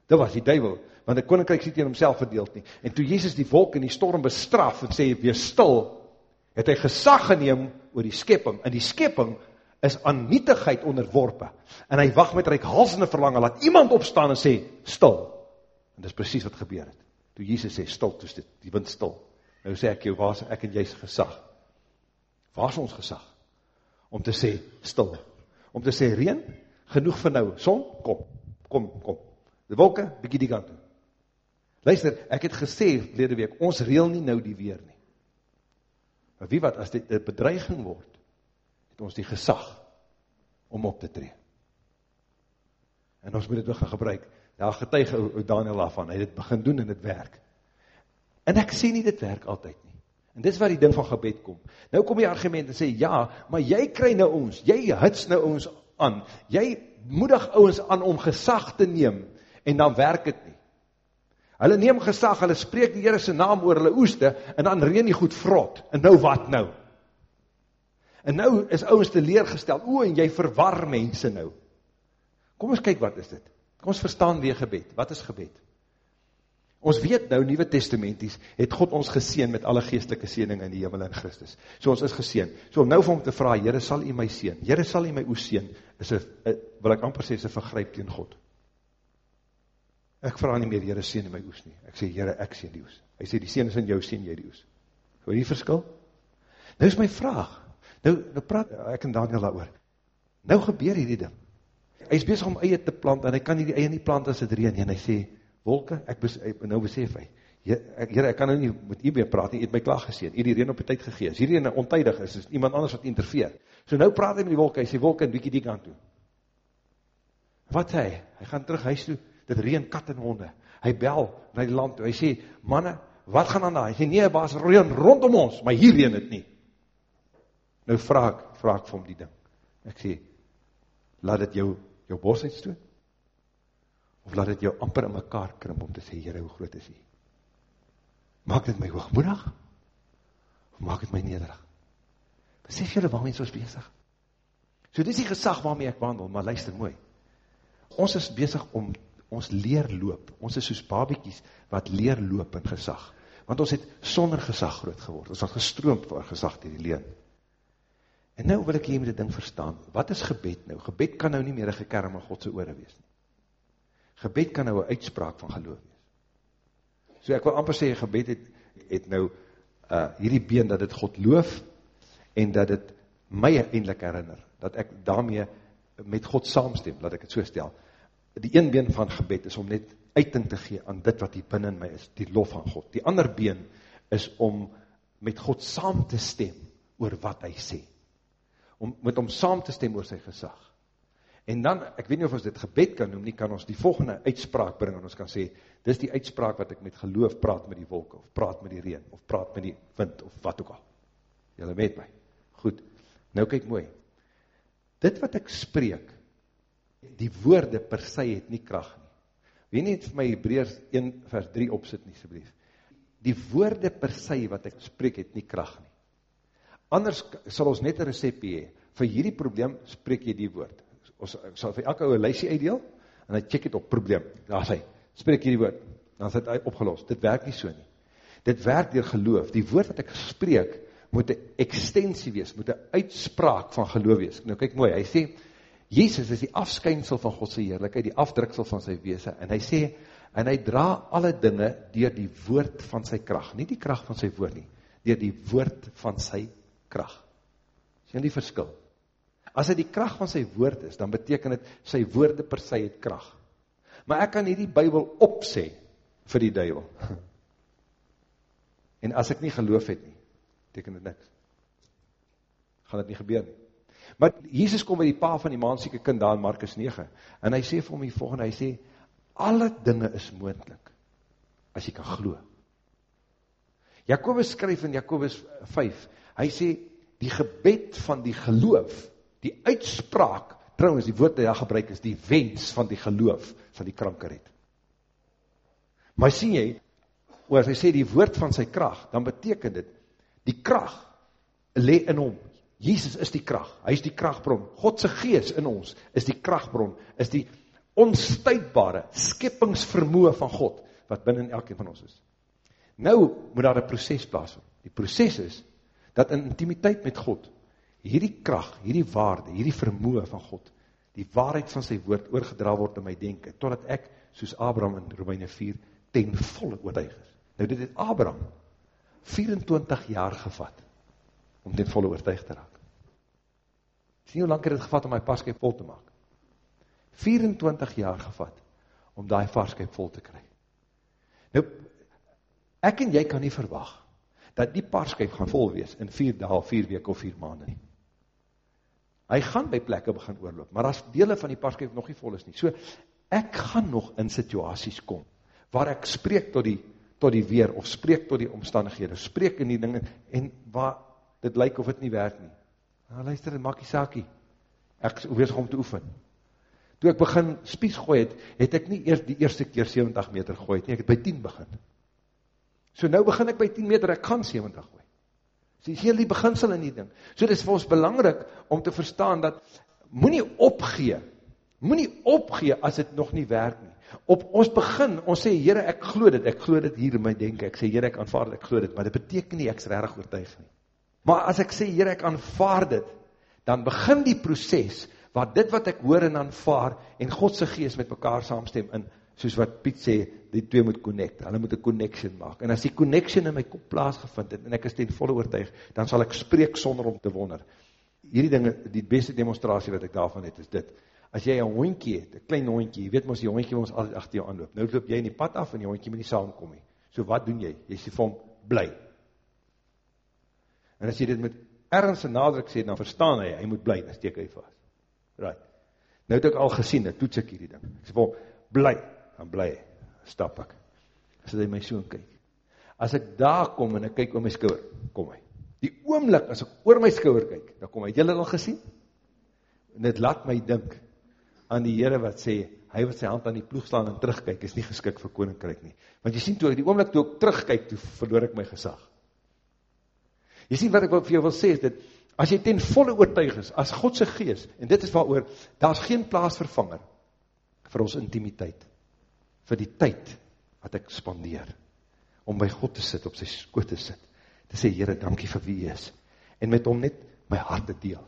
Dit was die duivel, want die koninkryk sê teen homself verdeeld nie. En toe Jesus die wolk en die storm bestraf en sê, weer stil, het hy gesag geneem oor die skepping, en die skepping is aan nietigheid onderworpe, en hy wacht met reikhalsende verlangen, laat iemand opstaan en sê, stil. En dis precies wat gebeur het. Toe Jesus sê, stil, toe dit, die wind stil. Nou sê ek jou, waar is ek en jy gesag? Waar is ons gesag? om te sê, stil, om te sê, reen, genoeg vir nou, son, kom, kom, kom, de wolke, bykie die kant toe. Luister, ek het gesê, lede week, ons reel nie nou die weer nie. Maar wie wat, as dit een bedreiging word, het ons die gesag om op te tree. En ons moet dit ook gaan gebruik. Daar getuig Daniel af van, hy het begin doen en het werk. En ek sê nie dit werk altyd nie. En dis waar die ding van gebed kom. Nou kom die argument en sê, ja, maar jy kry nou ons, jy hits nou ons aan, jy moedig ons aan om gesag te neem, en dan werk het nie. Hulle neem gesag, hulle spreek die Heere sy naam oor hulle oeste, en dan reen die goed vrot, en nou wat nou? En nou is ons te leergestel, o, en jy verwar mense nou. Kom ons kyk wat is dit. Kom ons verstaan weer gebed. Wat is gebed? Ons weet nou, Nieuwe Testamenties, het God ons geseen met alle geestelike seening in die hemel in Christus. So ons is geseen. So om nou vir hom te vraag, Heere, sal u my seen? Heere, sal u my oes seen? Is a, a, wil ek amper sê, is een vergryp tegen God. Ek vraag nie meer, Heere, seen my oes nie. Ek sê, Heere, ek seen die oes. Hy sê, die seen is in jou, seen jy die oes. Hoor die verskil? Nou is my vraag. Nou, nou praat ek en Daniel daar oor. Nou gebeur hierdie ding. Hy is bezig om eie te plant, en hy kan nie die eie nie plant as het reen, en hy sê, wolke, ek, bes, nou besef hy, Heer, ek kan nou nie met u meer praat nie, u het my klaar geseen, u die reen op die tyd gegeen, as hierdie ontijdig is, is iemand anders wat interfeer, so nou praat hy met die wolke, hy sê wolke en wiekie die kant toe, wat hy, hy gaan terug huis toe, dit reen kat en honde, hy bel na die land toe, hy sê, manne, wat gaan aan daar, hy sê, nee baas, reen rondom ons, maar hier reen het nie, nou vraag, vraag vir hom die ding, ek sê, laat het jou, jou bos uitstoot, of laat het jou amper in mekaar krimp om te sê, Heere, hoe groot is hy? Maak dit my hoogmoedig? Of maak dit my nederig? Besef julle waarmee ons bezig? So dit is die gesag waarmee ek wandel, maar luister mooi. Ons is bezig om, ons leer loop, ons is soos babiekies, wat leer loop in gesag. Want ons het sonder gesag groot geword, ons het gestroomd voor gesag die leen. En nou wil ek hier met die ding verstaan, wat is gebed nou? Gebed kan nou nie meer een gekerm in Godse oore wees nie. Gebed kan nou een uitspraak van geloof wees. So ek wil amper sê, gebed het, het nou uh, hierdie been dat het God loof en dat het my eindelijk herinner, dat ek daarmee met God saamstem, laat ek het so stel. Die een been van gebed is om net uiting te gee aan dit wat hier binnen my is, die lof van God. Die ander been is om met God saam te stem oor wat hy sê. Om met hom saam te stem oor sy gesag. En dan, ek weet nie of ons dit gebed kan noem nie, kan ons die volgende uitspraak bring, en ons kan sê, dis die uitspraak wat ek met geloof praat met die wolke, of praat met die reen, of praat met die wind, of wat ook al. Julle weet my. Goed, nou kyk mooi. Dit wat ek spreek, die woorde per sy het nie kracht nie. Wie nie het vir my Hebreers 1 vers 3 opsit nie, sublief. Die woorde per sy wat ek spreek het nie kracht nie. Anders sal ons net een recepie hee. Vir hierdie probleem spreek jy die woord. Ons sal vir elke ouwe lysie uitdeel, en hy check het op probleem, daar sê, spreek hierdie woord, dan is dit opgelost, dit werk nie so nie, dit werk dier geloof, die woord wat ek spreek, moet een extensie wees, moet een uitspraak van geloof wees, nou kyk mooi, hy sê, Jezus is die afskynsel van Godse heerlijkheid, die afdruksel van sy wees, en hy sê, en hy dra alle dinge dier die woord van sy kracht, nie die kracht van sy woord nie, dier die woord van sy kracht. Sien die verskil? As hy die kracht van sy woord is, dan beteken het, sy woorde per sy het kracht. Maar ek kan nie die bybel opsê vir die duivel. En as ek nie geloof het nie, teken het niks. Gaan het nie gebeur nie. Maar Jesus kom by die pa van die maansieke kind daar in Markus 9, en hy sê vir hom die volgende, hy sê, alle dinge is moendlik, as jy kan glo. Jacobus skryf in Jacobus 5, hy sê, die gebed van die geloof, die uitspraak, trouwens die woord die daar gebruik is, die wens van die geloof, van die krankerheid. Maar sien jy, as hy sê die woord van sy kracht, dan beteken dit, die kracht, le in hom, Jesus is die kracht, hy is die krachtbron, Godse gees in ons, is die krachtbron, is die onstuitbare skippingsvermoe van God, wat binnen elke van ons is. Nou moet daar een proces plaas, die proces is, dat in intimiteit met God, hierdie kracht, hierdie waarde, hierdie vermoe van God, die waarheid van sy woord oorgedra word in my denken, totdat ek, soos Abraham in Romeine 4, ten volle oortuig is. Nou dit het Abraham 24 jaar gevat, om ten volle oortuig te raak. Sien hoe lang het het gevat om my paskip vol te maak? 24 jaar gevat, om die paskip vol te kry. Nou, ek en jy kan nie verwag, dat die paskip gaan vol wees, in 4 daal, 4 week of 4 maanden nie. Hy gaan by plekke begin oorloop, maar as dele van die paskip nog nie vol is nie, so, ek gaan nog in situaties kom, waar ek spreek tot die, tot die weer, of spreek tot die omstandighede, spreek in die dinge, en waar dit lyk of het nie werk nie. Nou luister, dit maak die saakie. Ek wees om te oefen. Toe ek begin spies gooi het, het ek nie eers die eerste keer 70 meter gooi het nie, ek het by 10 begin. So nou begin ek by 10 meter, ek kan 70 gooi. So die hele beginsel in die ding. So dit is vir ons belangrik om te verstaan dat, moet nie opgee, moet nie opgee as dit nog nie werk nie. Op ons begin, ons sê, Heere, ek glo dit, ek glo dit hier in my denken, ek sê, Heere, ek aanvaard ek glo dit, maar dit beteken nie, ek is rarig oortuig nie. Maar as ek sê, Heer, ek aanvaard dit, dan begin die proces, waar dit wat ek hoor en aanvaard, en Godse geest met mekaar saamstem, in, soos wat Piet sê, die twee moet connect, hulle moet een connection maak, en as die connection in my kop plaasgevind het, en ek is ten volle oortuig, dan sal ek spreek sonder om te wonder. Hierdie dinge, die beste demonstratie wat ek daarvan het, is dit, as jy een hoinkie het, een klein hoinkie, jy weet ons die hoinkie ons altijd achter jou aanloop, nou loop jy in die pad af, en die hoinkie moet nie saamkom nie, so wat doen jy? Jy sê vir hom, bly, En as jy dit met ernstige nadruk sê, dan verstaan hy, hy moet bly, dan steek hy vast. Right. Nou het ek al gesien, dan toets ek hierdie ding. Ek sê vir hom, bly, dan bly, stap ek. As hy my soon kyk. As ek daar kom en ek kyk oor my skouwer, kom hy. Die oomlik, as ek oor my skouwer kyk, dan kom hy. Het jy al gesien? En dit laat my dink aan die Heere wat sê, hy wat sy hand aan die ploeg staan en terugkyk, is nie geskik vir koninkryk nie. Want jy sien, toe, die oomlik toe ek terugkyk, toe verloor ek my gesag. Jy sien wat ek vir jou wil sê, is dit, as jy ten volle oortuig is, as Godse gees, en dit is wat oor, daar is geen plaasvervanger, vir ons intimiteit, vir die tyd, wat ek spandeer, om by God te sit, op sy skoot te sit, te sê, Heere, dankie vir wie is, en met hom net my hart te deel.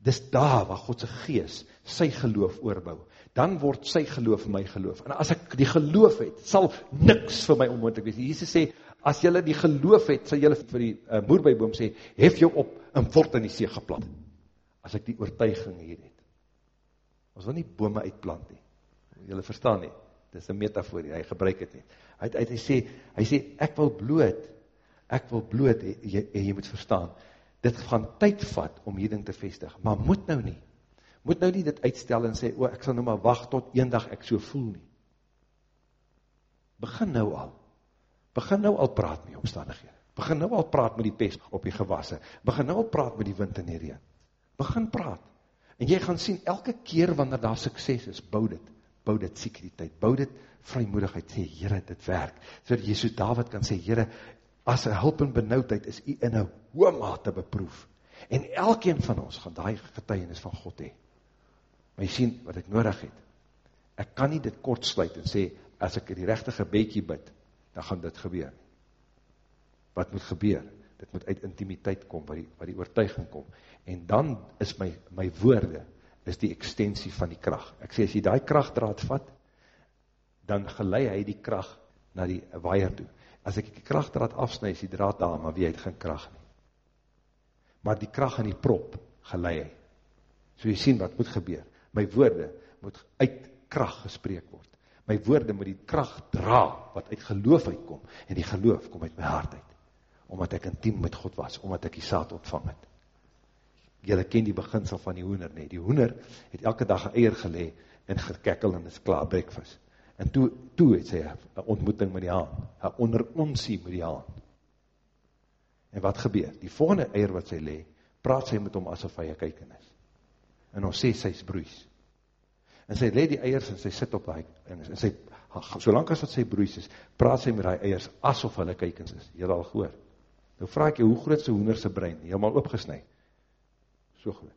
Dis daar waar Godse gees sy geloof oorbouw. Dan word sy geloof my geloof. En as ek die geloof het, sal niks vir my onmoendlik wees. Jesus sê, as jylle die geloof het, sal jylle vir die uh, moerbijboom sê, hef jou op en word in die see geplant. As ek die oortuiging hier het. Ons wil nie bome uitplant nie. Jylle verstaan nie. Dit is een metaforie, hy gebruik het nie. Hy, hy, hy, sê, hy sê, ek wil bloot, ek wil bloot, en jy, jy moet verstaan, dit gaan tyd vat om hierding te vestig, maar moet nou nie. Moet nou nie dit uitstel en sê, o, ek sal nou maar wacht tot een dag ek so voel nie. Begin nou al. Begin nou al praat met die omstandighede. Begin nou al praat met die pest op die gewasse. Begin nou al praat met die wind en die reen. Begin praat. En jy gaan sien, elke keer wanneer daar sukses is, bou dit. Bou dit sekuriteit. Bou dit vrymoedigheid. Sê, Heere, dit werk. So dat so David kan sê, Heere, as een hulp en benauwdheid is jy in een hoë mate beproef. En elkeen van ons gaan die getuienis van God hee. Maar jy sien wat ek nodig het. Ek kan nie dit kort sluit en sê, as ek die rechtige beekie bid, dan gaan dit gebeur. Wat moet gebeur? Dit moet uit intimiteit kom, waar die, waar die oortuiging kom. En dan is my, my woorde is die extensie van die kracht. Ek sê, as jy die krachtdraad vat, dan gelei hy die kracht na die waaier toe. As ek die krachtdraad afsnui, is die draad daar, maar wie het geen kracht nie. Maar die kracht in die prop gelei hy. So jy sien wat moet gebeur. My woorde moet uit kracht gespreek word. My woorde moet die kracht dra, wat uit geloof uitkom, en die geloof kom uit my hart uit. Omdat ek intiem met God was, omdat ek die saad ontvang het. Julle ken die beginsel van die hoender nie. Die hoender het elke dag een eier gelee en gekekkel en is klaar breakfast. En toe, toe het sy een ontmoeting met die haan, een onderonsie met die haan. En wat gebeur? Die volgende eier wat sy le, praat sy met hom asof hy een kijken is. En ons sê sy is broeis. En sy le die eiers en sy sit op die eiers. En sy, solang as wat sy broeis is, praat sy met die eiers asof hulle kijkens is. Jy al gehoor. Nou vraag ek jy, hoe groot sy hoenderse brein? Helemaal opgesnui. So groot.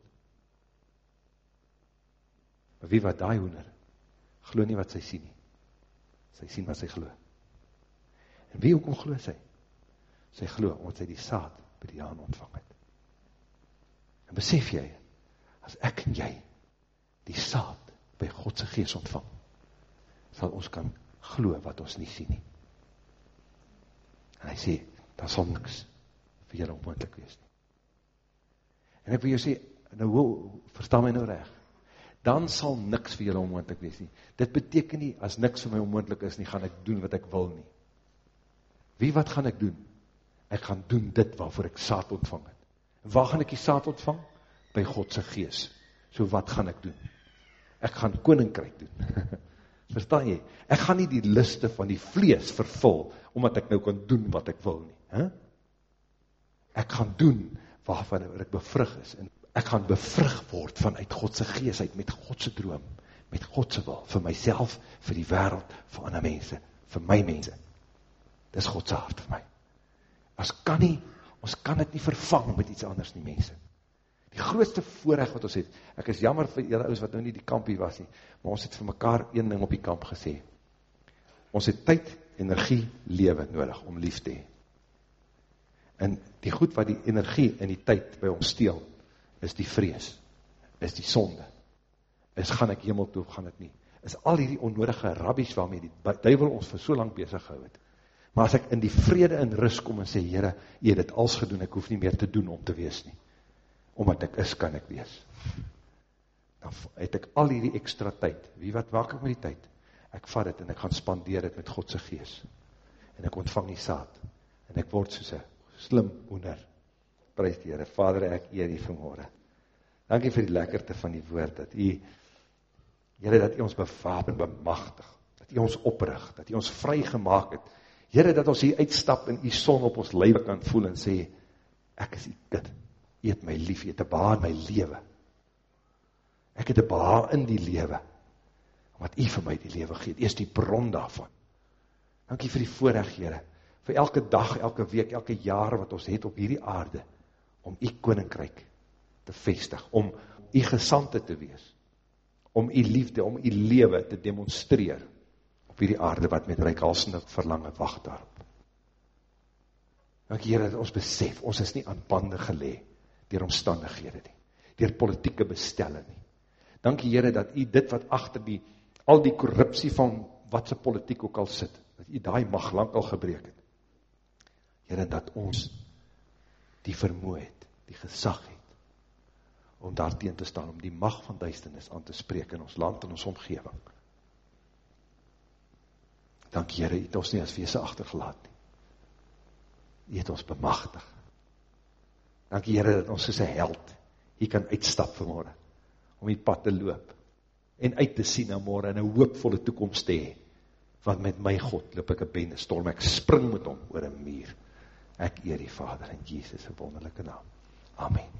Maar wie wat die hoender? Glo nie wat sy sien nie sy sien wat sy glo. En wie ook om glo sy? Sy glo, omdat sy die saad by die haan ontvang het. En besef jy, as ek en jy die saad by Godse geest ontvang, sal ons kan glo wat ons nie sien nie. En hy sê, daar sal niks vir jy onmoendlik wees nie. En ek wil jy sê, nou, verstaan my nou recht, dan sal niks vir julle onmoendlik wees nie. Dit beteken nie, as niks vir my onmoendlik is nie, gaan ek doen wat ek wil nie. Wie wat gaan ek doen? Ek gaan doen dit waarvoor ek saad ontvang het. Waar gaan ek die saad ontvang? By Godse gees. So wat gaan ek doen? Ek gaan koninkryk doen. Verstaan jy? Ek gaan nie die liste van die vlees vervul, omdat ek nou kan doen wat ek wil nie. He? Ek gaan doen waarvan ek bevrug is, en ek gaan bevrug word vanuit Godse gees uit, met Godse droom, met Godse wil, vir myself, vir die wereld, vir ander mense, vir my mense. Dit is Godse hart vir my. As kan nie, ons kan het nie vervang met iets anders nie mense. Die grootste voorrecht wat ons het, ek is jammer vir julle ouders wat nou nie die kampie was nie, maar ons het vir mekaar een ding op die kamp gesê. Ons het tyd, energie, lewe nodig om lief te hee. En die goed wat die energie en die tyd by ons steel, is die vrees, is die sonde, is gaan ek hemel toe, gaan ek nie, is al die onnodige rabbies waarmee die duivel ons vir so lang bezig gehou het. Maar as ek in die vrede en rust kom en sê, Heere, jy het het als gedoen, ek hoef nie meer te doen om te wees nie. Omdat ek is, kan ek wees. Dan het ek al die extra tyd, wie wat waak ek met die tyd? Ek vat het en ek gaan spandeer het met Godse gees. En ek ontvang die saad. En ek word soos een slim hoender Prijs die Heere, Vader, ek eer die vanmorgen. Dankie vir die lekkerte van die woord, dat u, Heere, dat u ons bevaap en bemachtig, dat u ons oprig, dat u ons vry gemaakt het, Heere, dat ons hier uitstap en u son op ons leven kan voel en sê, ek is die kind, u het my lief, u het baar in my leven, ek het een baar in die leven, wat u vir my die leven geet, u is die bron daarvan. Dankie vir die voorrecht, Heere, vir elke dag, elke week, elke jaar wat ons het op hierdie aarde, om u koninkryk te vestig, om u gesante te wees, om u liefde, om u lewe te demonstreer op hierdie aarde wat met reikhalsende verlange wacht daarop. Dank Heer dat ons besef, ons is nie aan bande gelee dier omstandighede nie, dier politieke bestelle nie. Dank Heer dat u dit wat achter die, al die korruptie van wat sy politiek ook al sit, dat u daai mag lang al gebreek het. Heer dat ons die vermoe het, die gezag het, om daar teen te staan, om die mag van duisternis aan te spreek in ons land en ons omgeving. Dank Heere, jy het ons nie as weese achtergelaat nie. Jy het ons bemachtig. Dank Heere, dat ons soos een held hier kan uitstap vanmorgen, om die pad te loop, en uit te sien na morgen, en een hoopvolle toekomst te hee, want met my God loop ek een bende storm, ek spring met hom oor een muur, Ek eer die Vader in Jesus' wonderlijke naam. Amen.